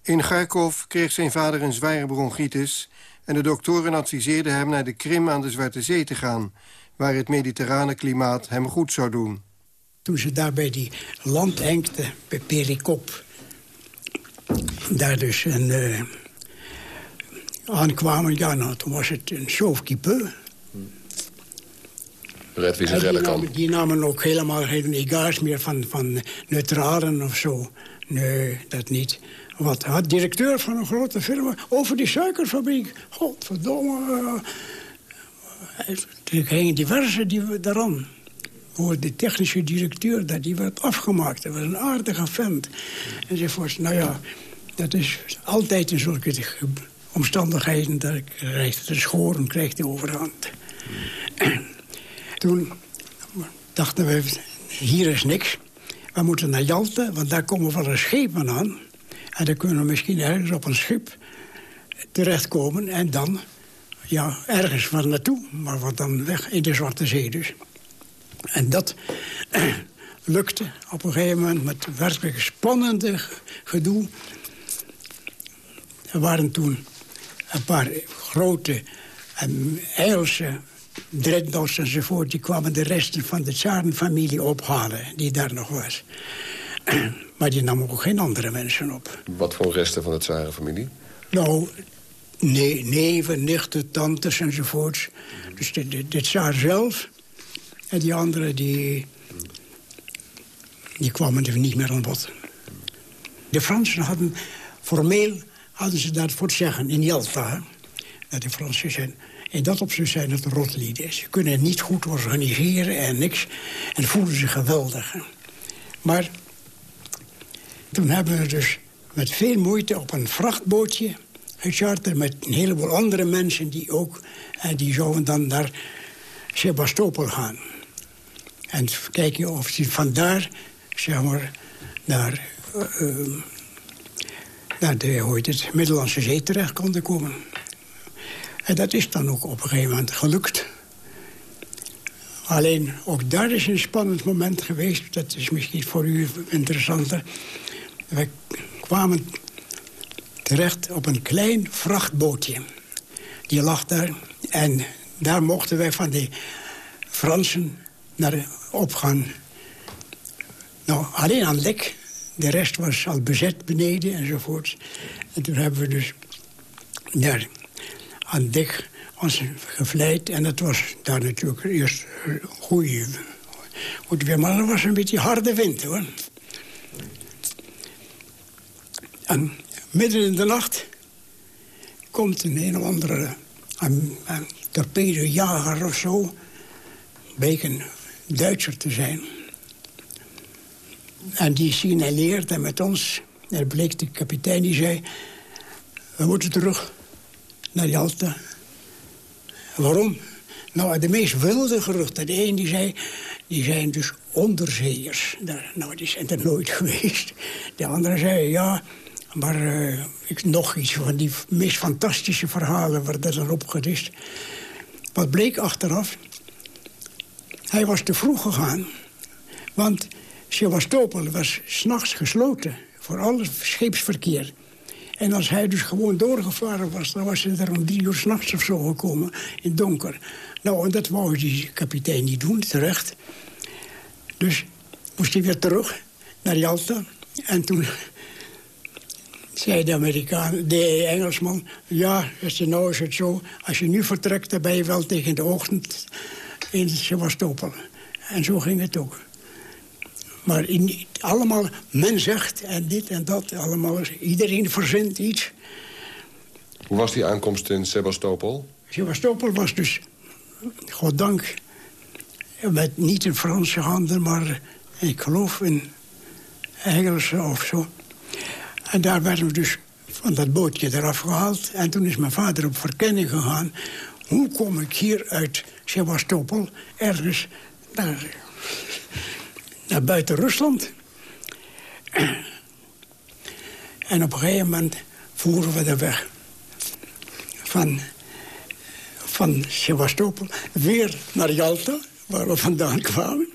In Kharkov kreeg zijn vader een zware bronchitis... en de doktoren adviseerden hem naar de Krim aan de Zwarte Zee te gaan... waar het mediterrane klimaat hem goed zou doen. Toen ze daar bij die landengte, bij Perikop... daar dus een, uh, aankwamen, ja, nou, toen was het een sauve Red wie zich redden kan. Die namen ook helemaal geen egaars meer van, van neutralen of zo. Nee, dat niet. Wat had directeur van een grote firma over die suikerfabriek. Godverdomme. Er gingen diverse die daaraan. Voor de technische directeur, dat die werd afgemaakt. Dat was een aardige vent. Enzovoorts. Nou ja, dat is altijd in zulke omstandigheden... dat krijgt de schoren krijgt de overhand. Toen dachten we, hier is niks. We moeten naar Jalta, want daar komen wel een schepen aan. En dan kunnen we misschien ergens op een schip terechtkomen... en dan ja, ergens van naartoe, maar wat dan weg in de Zwarte Zee dus. En dat lukte op een gegeven moment met werkelijk spannende gedoe. Er waren toen een paar grote en dreadnoughts enzovoort... die kwamen de resten van de tsarenfamilie ophalen, die daar nog was. maar die namen ook geen andere mensen op. Wat voor resten van de tsarenfamilie? Nou, ne neven, nichten, tantes enzovoorts. Dus de, de, de tsaar zelf en die anderen, die, die kwamen er niet meer aan bod. De Fransen hadden formeel hadden ze dat voor het zeggen in Jalta. Dat de Fransen zijn in dat opzicht zijn het rotlieden. Ze kunnen het niet goed organiseren en niks. En voelen zich geweldig. Maar toen hebben we dus met veel moeite op een vrachtbootje gecharterd... met een heleboel andere mensen die ook... En die zouden dan naar Sebastopol gaan. En kijken of ze vandaar, zeg maar, naar, uh, naar de, het, Middellandse Zee terecht konden komen. En dat is dan ook op een gegeven moment gelukt. Alleen, ook daar is een spannend moment geweest. Dat is misschien voor u interessanter. We kwamen terecht op een klein vrachtbootje. Die lag daar. En daar mochten wij van die Fransen naar opgaan. Nou, alleen aan dek. De rest was al bezet beneden enzovoort. En toen hebben we dus daar aan dek ons gevleid. En het was daar natuurlijk eerst goede, goed weer. Maar er was een beetje harde wind, hoor. En midden in de nacht komt een een of andere een, een torpedojager of zo. Bleek een Duitser te zijn. En die signaleerde met ons. Er bleek de kapitein die zei... we moeten terug naar Jalta. Waarom? Nou, de meest wilde geruchten. De een die zei, die zijn dus onderzeeërs. Nou, die zijn er nooit geweest. De andere zei, ja, maar uh, ik, nog iets van die meest fantastische verhalen... werden er opgedist. Wat bleek achteraf? Hij was te vroeg gegaan. Want Sevastopol was s'nachts gesloten voor alle scheepsverkeer. En als hij dus gewoon doorgevaren was... dan was hij er om drie uur s'nachts of zo gekomen, in donker. Nou, en dat wou die kapitein niet doen, terecht. Dus moest hij weer terug naar Jalta. En toen zei de Amerikaan, de Engelsman... ja, nou is het zo, als je nu vertrekt... dan ben je wel tegen de ochtend in Sevastopol. En zo ging het ook. Maar in, allemaal, men zegt en dit en dat, allemaal, iedereen verzint iets. Hoe was die aankomst in Sebastopol? Sebastopol was dus, goddank, met niet in Franse handen, maar ik geloof in Engelse of zo. En daar werden we dus van dat bootje eraf gehaald. En toen is mijn vader op verkenning gegaan. Hoe kom ik hier uit Sebastopol ergens naar naar buiten Rusland. En op een gegeven moment voeren we de weg van, van Sevastopol weer naar Jalta. waar we vandaan kwamen.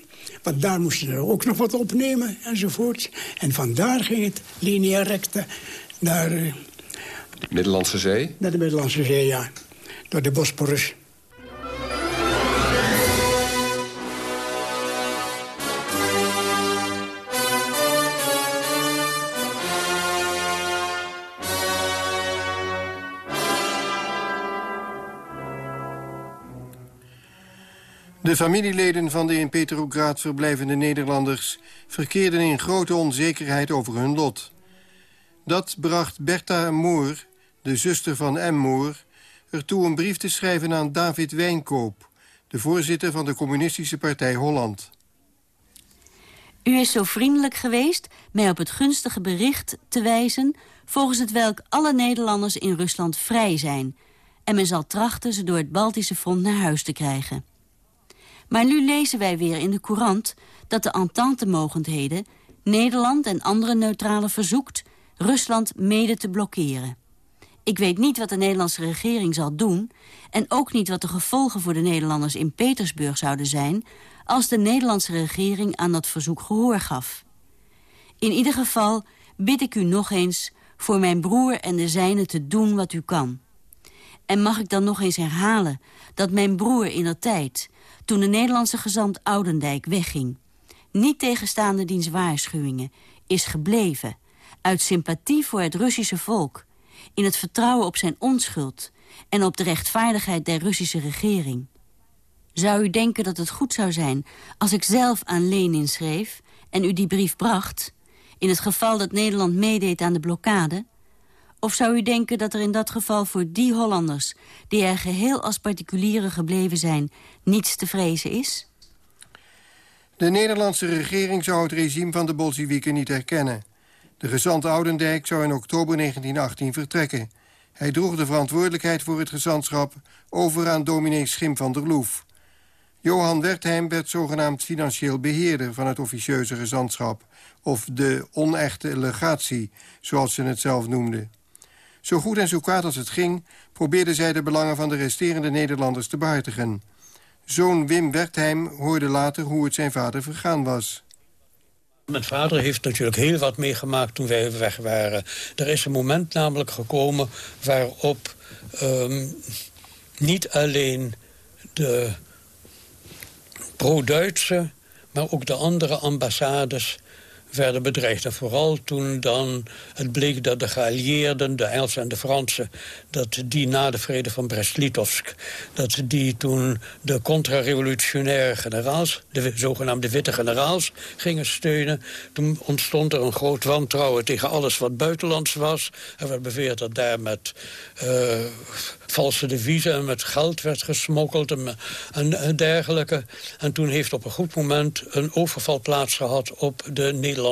Want daar moesten we ook nog wat opnemen enzovoort. En vandaar ging het linea recta naar... Uh, Middellandse Zee? Naar de Middellandse Zee, ja. Door de Bosporus. De familieleden van de in Petrograd verblijvende Nederlanders... verkeerden in grote onzekerheid over hun lot. Dat bracht Bertha Moor, de zuster van M. Moor... ertoe een brief te schrijven aan David Wijnkoop... de voorzitter van de Communistische Partij Holland. U is zo vriendelijk geweest mij op het gunstige bericht te wijzen... volgens het welk alle Nederlanders in Rusland vrij zijn... en men zal trachten ze door het Baltische front naar huis te krijgen. Maar nu lezen wij weer in de courant dat de entente-mogendheden... Nederland en andere neutrale verzoekt Rusland mede te blokkeren. Ik weet niet wat de Nederlandse regering zal doen... en ook niet wat de gevolgen voor de Nederlanders in Petersburg zouden zijn... als de Nederlandse regering aan dat verzoek gehoor gaf. In ieder geval bid ik u nog eens voor mijn broer en de zijne te doen wat u kan. En mag ik dan nog eens herhalen dat mijn broer in dat tijd toen de Nederlandse gezant Oudendijk wegging... niet tegenstaande diens waarschuwingen, is gebleven... uit sympathie voor het Russische volk... in het vertrouwen op zijn onschuld... en op de rechtvaardigheid der Russische regering. Zou u denken dat het goed zou zijn als ik zelf aan Lenin schreef... en u die brief bracht... in het geval dat Nederland meedeed aan de blokkade... Of zou u denken dat er in dat geval voor die Hollanders... die er geheel als particulieren gebleven zijn, niets te vrezen is? De Nederlandse regering zou het regime van de Bolsjewieken niet erkennen. De gezant Oudendijk zou in oktober 1918 vertrekken. Hij droeg de verantwoordelijkheid voor het gezantschap... over aan dominee Schim van der Loef. Johan Wertheim werd zogenaamd financieel beheerder... van het officieuze gezantschap, of de onechte legatie, zoals ze het zelf noemden. Zo goed en zo kwaad als het ging... probeerden zij de belangen van de resterende Nederlanders te behartigen. Zoon Wim Wertheim hoorde later hoe het zijn vader vergaan was. Mijn vader heeft natuurlijk heel wat meegemaakt toen wij weg waren. Er is een moment namelijk gekomen waarop um, niet alleen de pro-Duitse... maar ook de andere ambassades werden bedreigd. En vooral toen dan het bleek dat de geallieerden, de Engelsen en de Fransen... dat die na de vrede van Brest-Litovsk... dat die toen de contra-revolutionaire generaals... de zogenaamde witte generaals gingen steunen. Toen ontstond er een groot wantrouwen tegen alles wat buitenlands was. Er werd beweerd dat daar met... Uh, valse deviezen en met geld werd gesmokkeld en, en, dergelijke. En toen heeft op een goed moment een overval plaatsgehad op de Nederlandse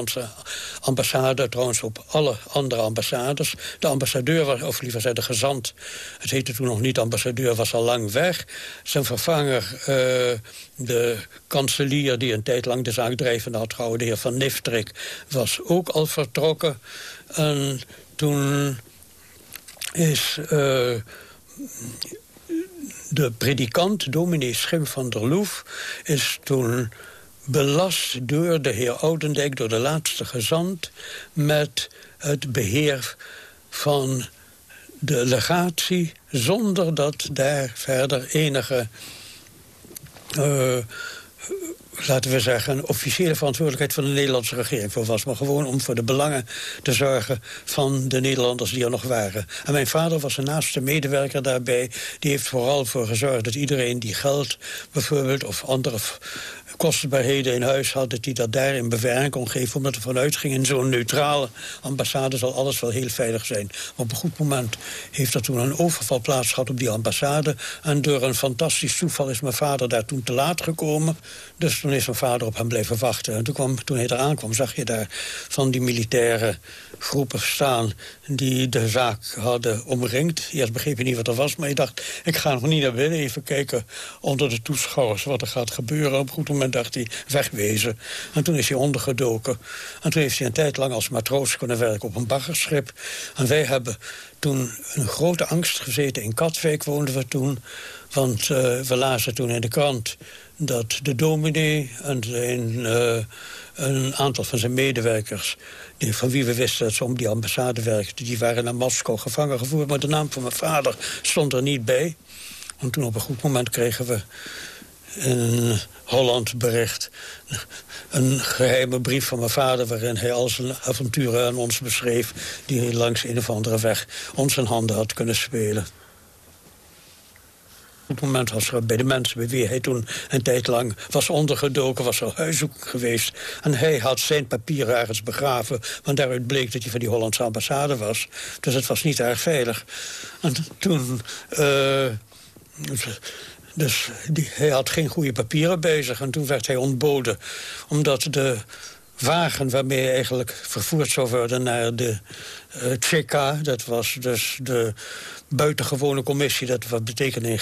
ambassade. Trouwens op alle andere ambassades. De ambassadeur, was, of liever zei de gezant, het heette toen nog niet ambassadeur, was al lang weg. Zijn vervanger, uh, de kanselier die een tijd lang de zaak drijvende had gehouden, de heer Van Niftrik, was ook al vertrokken. En toen is... Uh, de predikant, dominee Schim van der Loef... is toen belast door de heer Oudendijk, door de laatste gezant... met het beheer van de legatie... zonder dat daar verder enige... Uh, laten we zeggen, officiële verantwoordelijkheid van de Nederlandse regering voor was. Maar gewoon om voor de belangen te zorgen van de Nederlanders die er nog waren. En mijn vader was een naaste medewerker daarbij. Die heeft vooral voor gezorgd dat iedereen die geld bijvoorbeeld of andere kostbaarheden in huis had... dat hij dat daar in kon geven. Omdat er vanuit ging in zo'n neutrale ambassade zal alles wel heel veilig zijn. Op een goed moment heeft er toen een overval plaats gehad op die ambassade. En door een fantastisch toeval is mijn vader daar toen te laat gekomen. Dus toen is mijn vader op hem blijven wachten. En toen, kwam, toen hij eraan kwam zag je daar van die militaire groepen staan die de zaak hadden omringd. Eerst begreep je niet wat er was, maar je dacht... ik ga nog niet naar binnen, even kijken onder de toeschouwers wat er gaat gebeuren. Op een goed moment dacht hij, wegwezen. En toen is hij ondergedoken. En toen heeft hij een tijd lang als matroos kunnen werken op een baggerschip. En wij hebben toen een grote angst gezeten. In Katwijk woonden we toen. Want uh, we lazen toen in de krant dat de dominee en uh, een aantal van zijn medewerkers... Die, van wie we wisten dat ze om die ambassade werkten... die waren naar Moskou gevangen gevoerd. Maar de naam van mijn vader stond er niet bij. En toen op een goed moment kregen we in Holland bericht. Een geheime brief van mijn vader... waarin hij al zijn avonturen aan ons beschreef... die hij langs een of andere weg ons in handen had kunnen spelen. Op het moment was er bij de mensen bij wie hij toen een tijd lang was ondergedoken... was er huiszoek geweest. En hij had zijn papieren ergens begraven... want daaruit bleek dat hij van die Hollandse ambassade was. Dus het was niet erg veilig. En toen... Uh, dus die, hij had geen goede papieren bezig. En toen werd hij ontboden. Omdat de wagen waarmee hij eigenlijk vervoerd zou worden naar de uh, dat was dus de buitengewone commissie. Dat wat betekent in,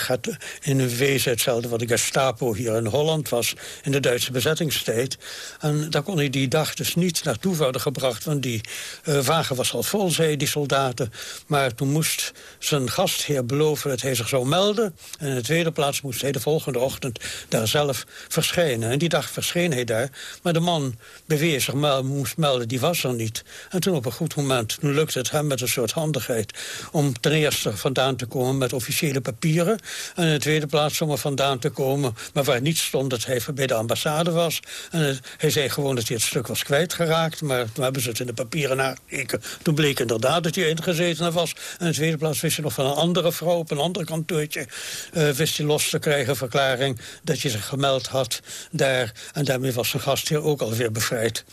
in een wezen hetzelfde wat de Gestapo hier in Holland was... in de Duitse bezettingstijd. En daar kon hij die dag dus niet naartoe worden gebracht... want die uh, wagen was al vol, zei die soldaten. Maar toen moest zijn gastheer beloven dat hij zich zou melden. En in de tweede plaats moest hij de volgende ochtend daar zelf verschijnen. En die dag verscheen hij daar. Maar de man beweer zich mel moest melden, die was er niet. En toen op een goed moment, lukte het hem met een soort handigheid... om ten eerste vandaan te komen met officiële papieren. En in de tweede plaats om er vandaan te komen... maar waar niet stond dat hij bij de ambassade was. En hij zei gewoon dat hij het stuk was kwijtgeraakt. Maar toen hebben ze het in de papieren nagekeken. Toen bleek inderdaad dat hij ingezeten was. En in de tweede plaats wist hij nog van een andere vrouw... op een ander kantoortje uh, wist hij los te krijgen verklaring... dat je zich gemeld had daar. En daarmee was zijn gastheer ook alweer bevrijd.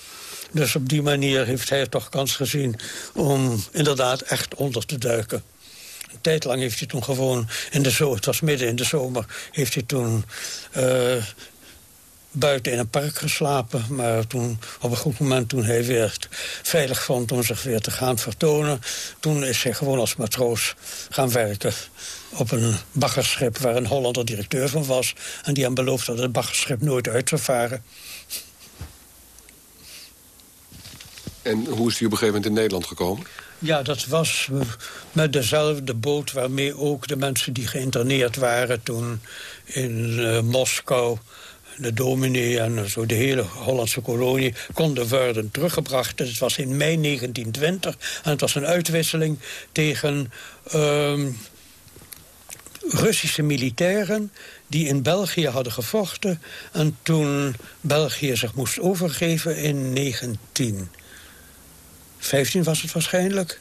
Dus op die manier heeft hij toch kans gezien om inderdaad echt onder te duiken. Een tijd lang heeft hij toen gewoon in de zomer, het was midden in de zomer, heeft hij toen uh, buiten in een park geslapen. Maar toen, op een goed moment, toen hij weer veilig vond om zich weer te gaan vertonen... toen is hij gewoon als matroos gaan werken op een baggerschip... waar een Hollander directeur van was. En die hem beloofde dat het baggerschip nooit uit zou varen. En hoe is hij op een gegeven moment in Nederland gekomen? Ja, dat was met dezelfde boot waarmee ook de mensen die geïnterneerd waren toen in uh, Moskou de dominee en zo de hele Hollandse kolonie konden worden teruggebracht. Het was in mei 1920 en het was een uitwisseling tegen uh, Russische militairen die in België hadden gevochten... en toen België zich moest overgeven in 19... 15 was het waarschijnlijk.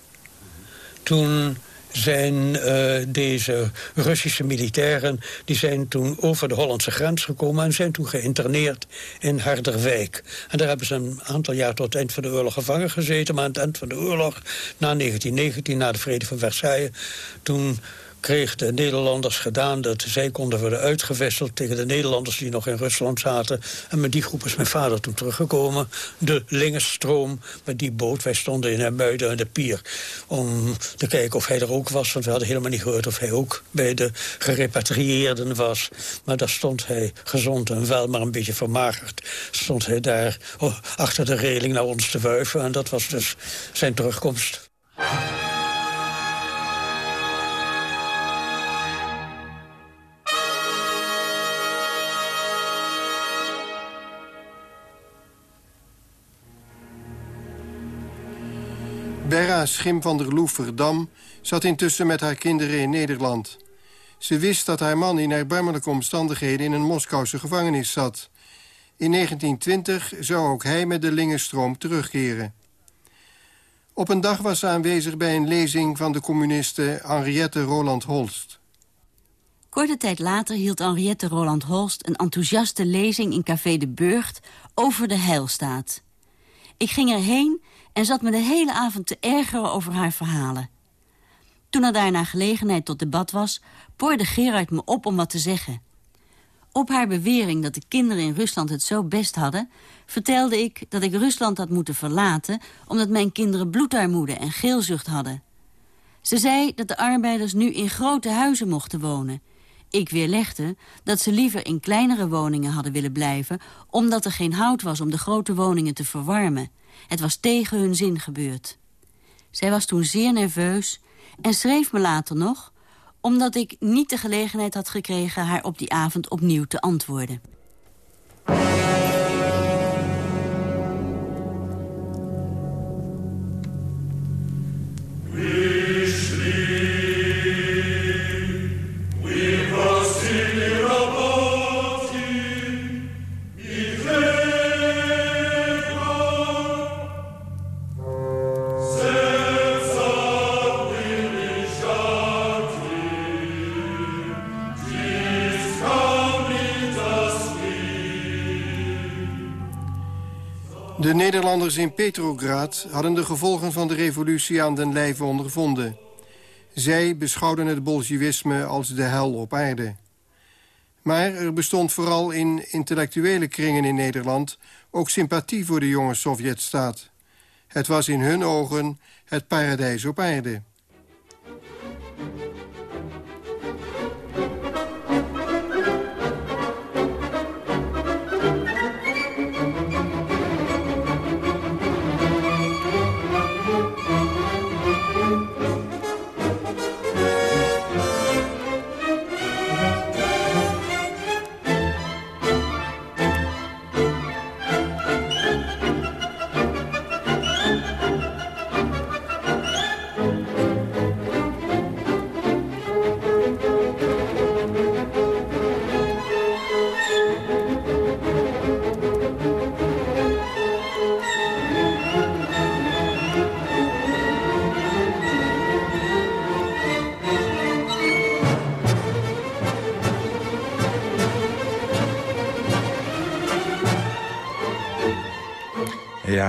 Toen zijn uh, deze Russische militairen... die zijn toen over de Hollandse grens gekomen... en zijn toen geïnterneerd in Harderwijk. En daar hebben ze een aantal jaar tot het eind van de oorlog gevangen gezeten. Maar aan het eind van de oorlog, na 1919, na de vrede van Versailles... toen kreeg de Nederlanders gedaan dat zij konden worden uitgewisseld tegen de Nederlanders die nog in Rusland zaten. En met die groep is mijn vader toen teruggekomen. De Lingenstroom, met die boot. Wij stonden in Hermuiden aan de pier om te kijken of hij er ook was. Want we hadden helemaal niet gehoord of hij ook bij de gerepatrieerden was. Maar daar stond hij gezond en wel, maar een beetje vermagerd. Stond hij daar oh, achter de reling naar ons te wuiven. En dat was dus zijn terugkomst. Schim van der Loeverdam zat intussen met haar kinderen in Nederland. Ze wist dat haar man in erbarmelijke omstandigheden in een Moskouse gevangenis zat. In 1920 zou ook hij met de Lingenstroom terugkeren. Op een dag was ze aanwezig bij een lezing van de communiste Henriette Roland Holst. Korte tijd later hield Henriette Roland Holst een enthousiaste lezing in Café de Burgt over de heilstaat. Ik ging erheen en zat me de hele avond te ergeren over haar verhalen. Toen er daarna gelegenheid tot debat was, poorde Gerard me op om wat te zeggen. Op haar bewering dat de kinderen in Rusland het zo best hadden... vertelde ik dat ik Rusland had moeten verlaten... omdat mijn kinderen bloedarmoede en geelzucht hadden. Ze zei dat de arbeiders nu in grote huizen mochten wonen. Ik weerlegde dat ze liever in kleinere woningen hadden willen blijven... omdat er geen hout was om de grote woningen te verwarmen. Het was tegen hun zin gebeurd. Zij was toen zeer nerveus en schreef me later nog... omdat ik niet de gelegenheid had gekregen haar op die avond opnieuw te antwoorden. Nederlanders in Petrograd hadden de gevolgen van de revolutie aan den lijve ondervonden. Zij beschouwden het bolsjewisme als de hel op aarde. Maar er bestond vooral in intellectuele kringen in Nederland... ook sympathie voor de jonge Sovjetstaat. Het was in hun ogen het paradijs op aarde.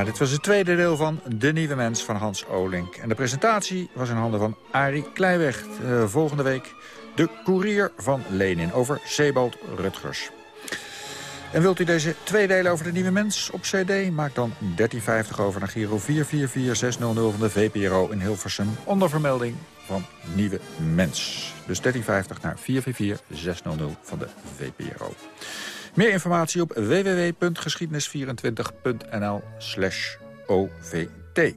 Dit was het tweede deel van De Nieuwe Mens van Hans Olink. En de presentatie was in handen van Arie Kleiweg. Uh, volgende week de koerier van Lenin over Sebald Rutgers. En wilt u deze twee delen over de nieuwe mens op cd? Maak dan 1350 over naar Giro 444600 van de VPRO in Hilversum... onder vermelding van nieuwe mens. Dus 1350 naar 444600 van de VPRO. Meer informatie op www.geschiedenis24.nl slash OVT.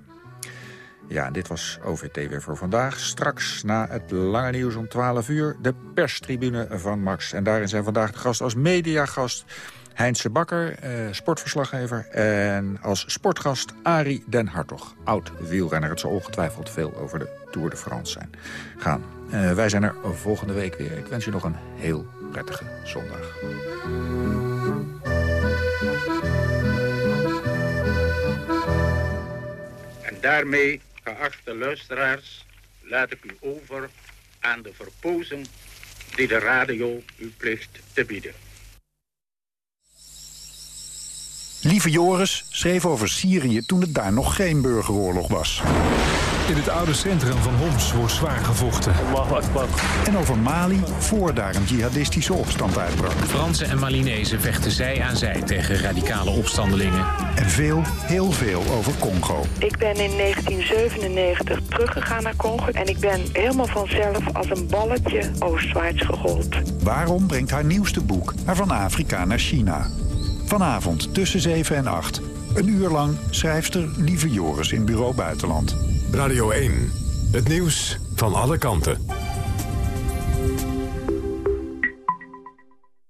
Ja, dit was OVT weer voor vandaag. Straks na het lange nieuws om 12 uur de perstribune van Max. En daarin zijn vandaag de gast als mediagast Heinze Bakker, eh, sportverslaggever. En als sportgast Arie Den Hartog, oud wielrenner. Het zal ongetwijfeld veel over de Tour de France zijn. Gaan. Uh, wij zijn er volgende week weer. Ik wens je nog een heel prettige zondag. En daarmee, geachte luisteraars, laat ik u over aan de verpozen die de radio u plicht te bieden. Lieve Joris schreef over Syrië toen het daar nog geen burgeroorlog was. In het oude centrum van Homs wordt zwaar gevochten. En over Mali voor daar een jihadistische opstand uitbrak. Fransen en Malinezen vechten zij aan zij tegen radicale opstandelingen. En veel, heel veel over Congo. Ik ben in 1997 teruggegaan naar Congo en ik ben helemaal vanzelf als een balletje oostwaarts gerold. Waarom brengt haar nieuwste boek haar van Afrika naar China? Vanavond tussen 7 en 8. Een uur lang schrijfster Lieve Joris in Bureau Buitenland. Radio 1. Het nieuws van alle kanten.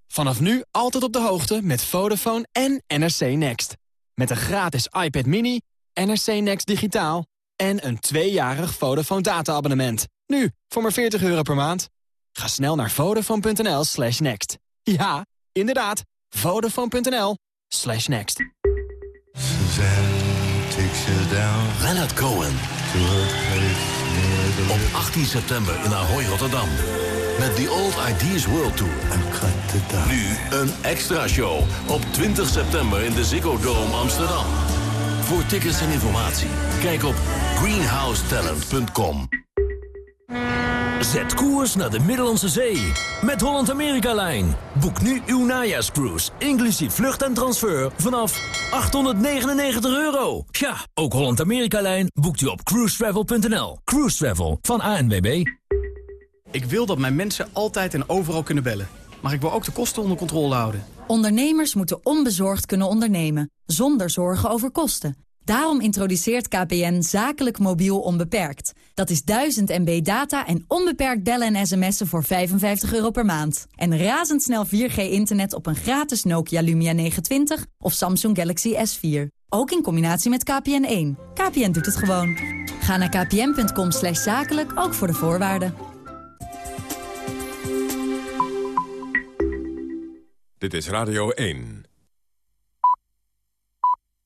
Vanaf nu altijd op de hoogte met Vodafone en NRC Next. Met een gratis iPad mini, NRC Next digitaal... en een tweejarig Vodafone data-abonnement. Nu, voor maar 40 euro per maand. Ga snel naar vodafone.nl slash next. Ja, inderdaad, vodafone.nl slash next. Leonard Cohen. Op 18 september in Ahoy, Rotterdam. Met The Old Ideas World Tour. Nu een extra show op 20 september in de Ziggo Dome Amsterdam. Voor tickets en informatie, kijk op greenhousetalent.com. Zet koers naar de Middellandse Zee met Holland-Amerika-lijn. Boek nu uw najaarscruise, inclusief vlucht en transfer, vanaf 899 euro. Ja, ook Holland-Amerika-lijn boekt u op cruisetravel.nl. Cruise Travel van ANWB. Ik wil dat mijn mensen altijd en overal kunnen bellen. Maar ik wil ook de kosten onder controle houden. Ondernemers moeten onbezorgd kunnen ondernemen, zonder zorgen over kosten. Daarom introduceert KPN zakelijk mobiel onbeperkt. Dat is 1000 MB data en onbeperkt bellen en sms'en voor 55 euro per maand. En razendsnel 4G-internet op een gratis Nokia Lumia 920 of Samsung Galaxy S4. Ook in combinatie met KPN1. KPN doet het gewoon. Ga naar kpn.com slash zakelijk, ook voor de voorwaarden. Dit is Radio 1.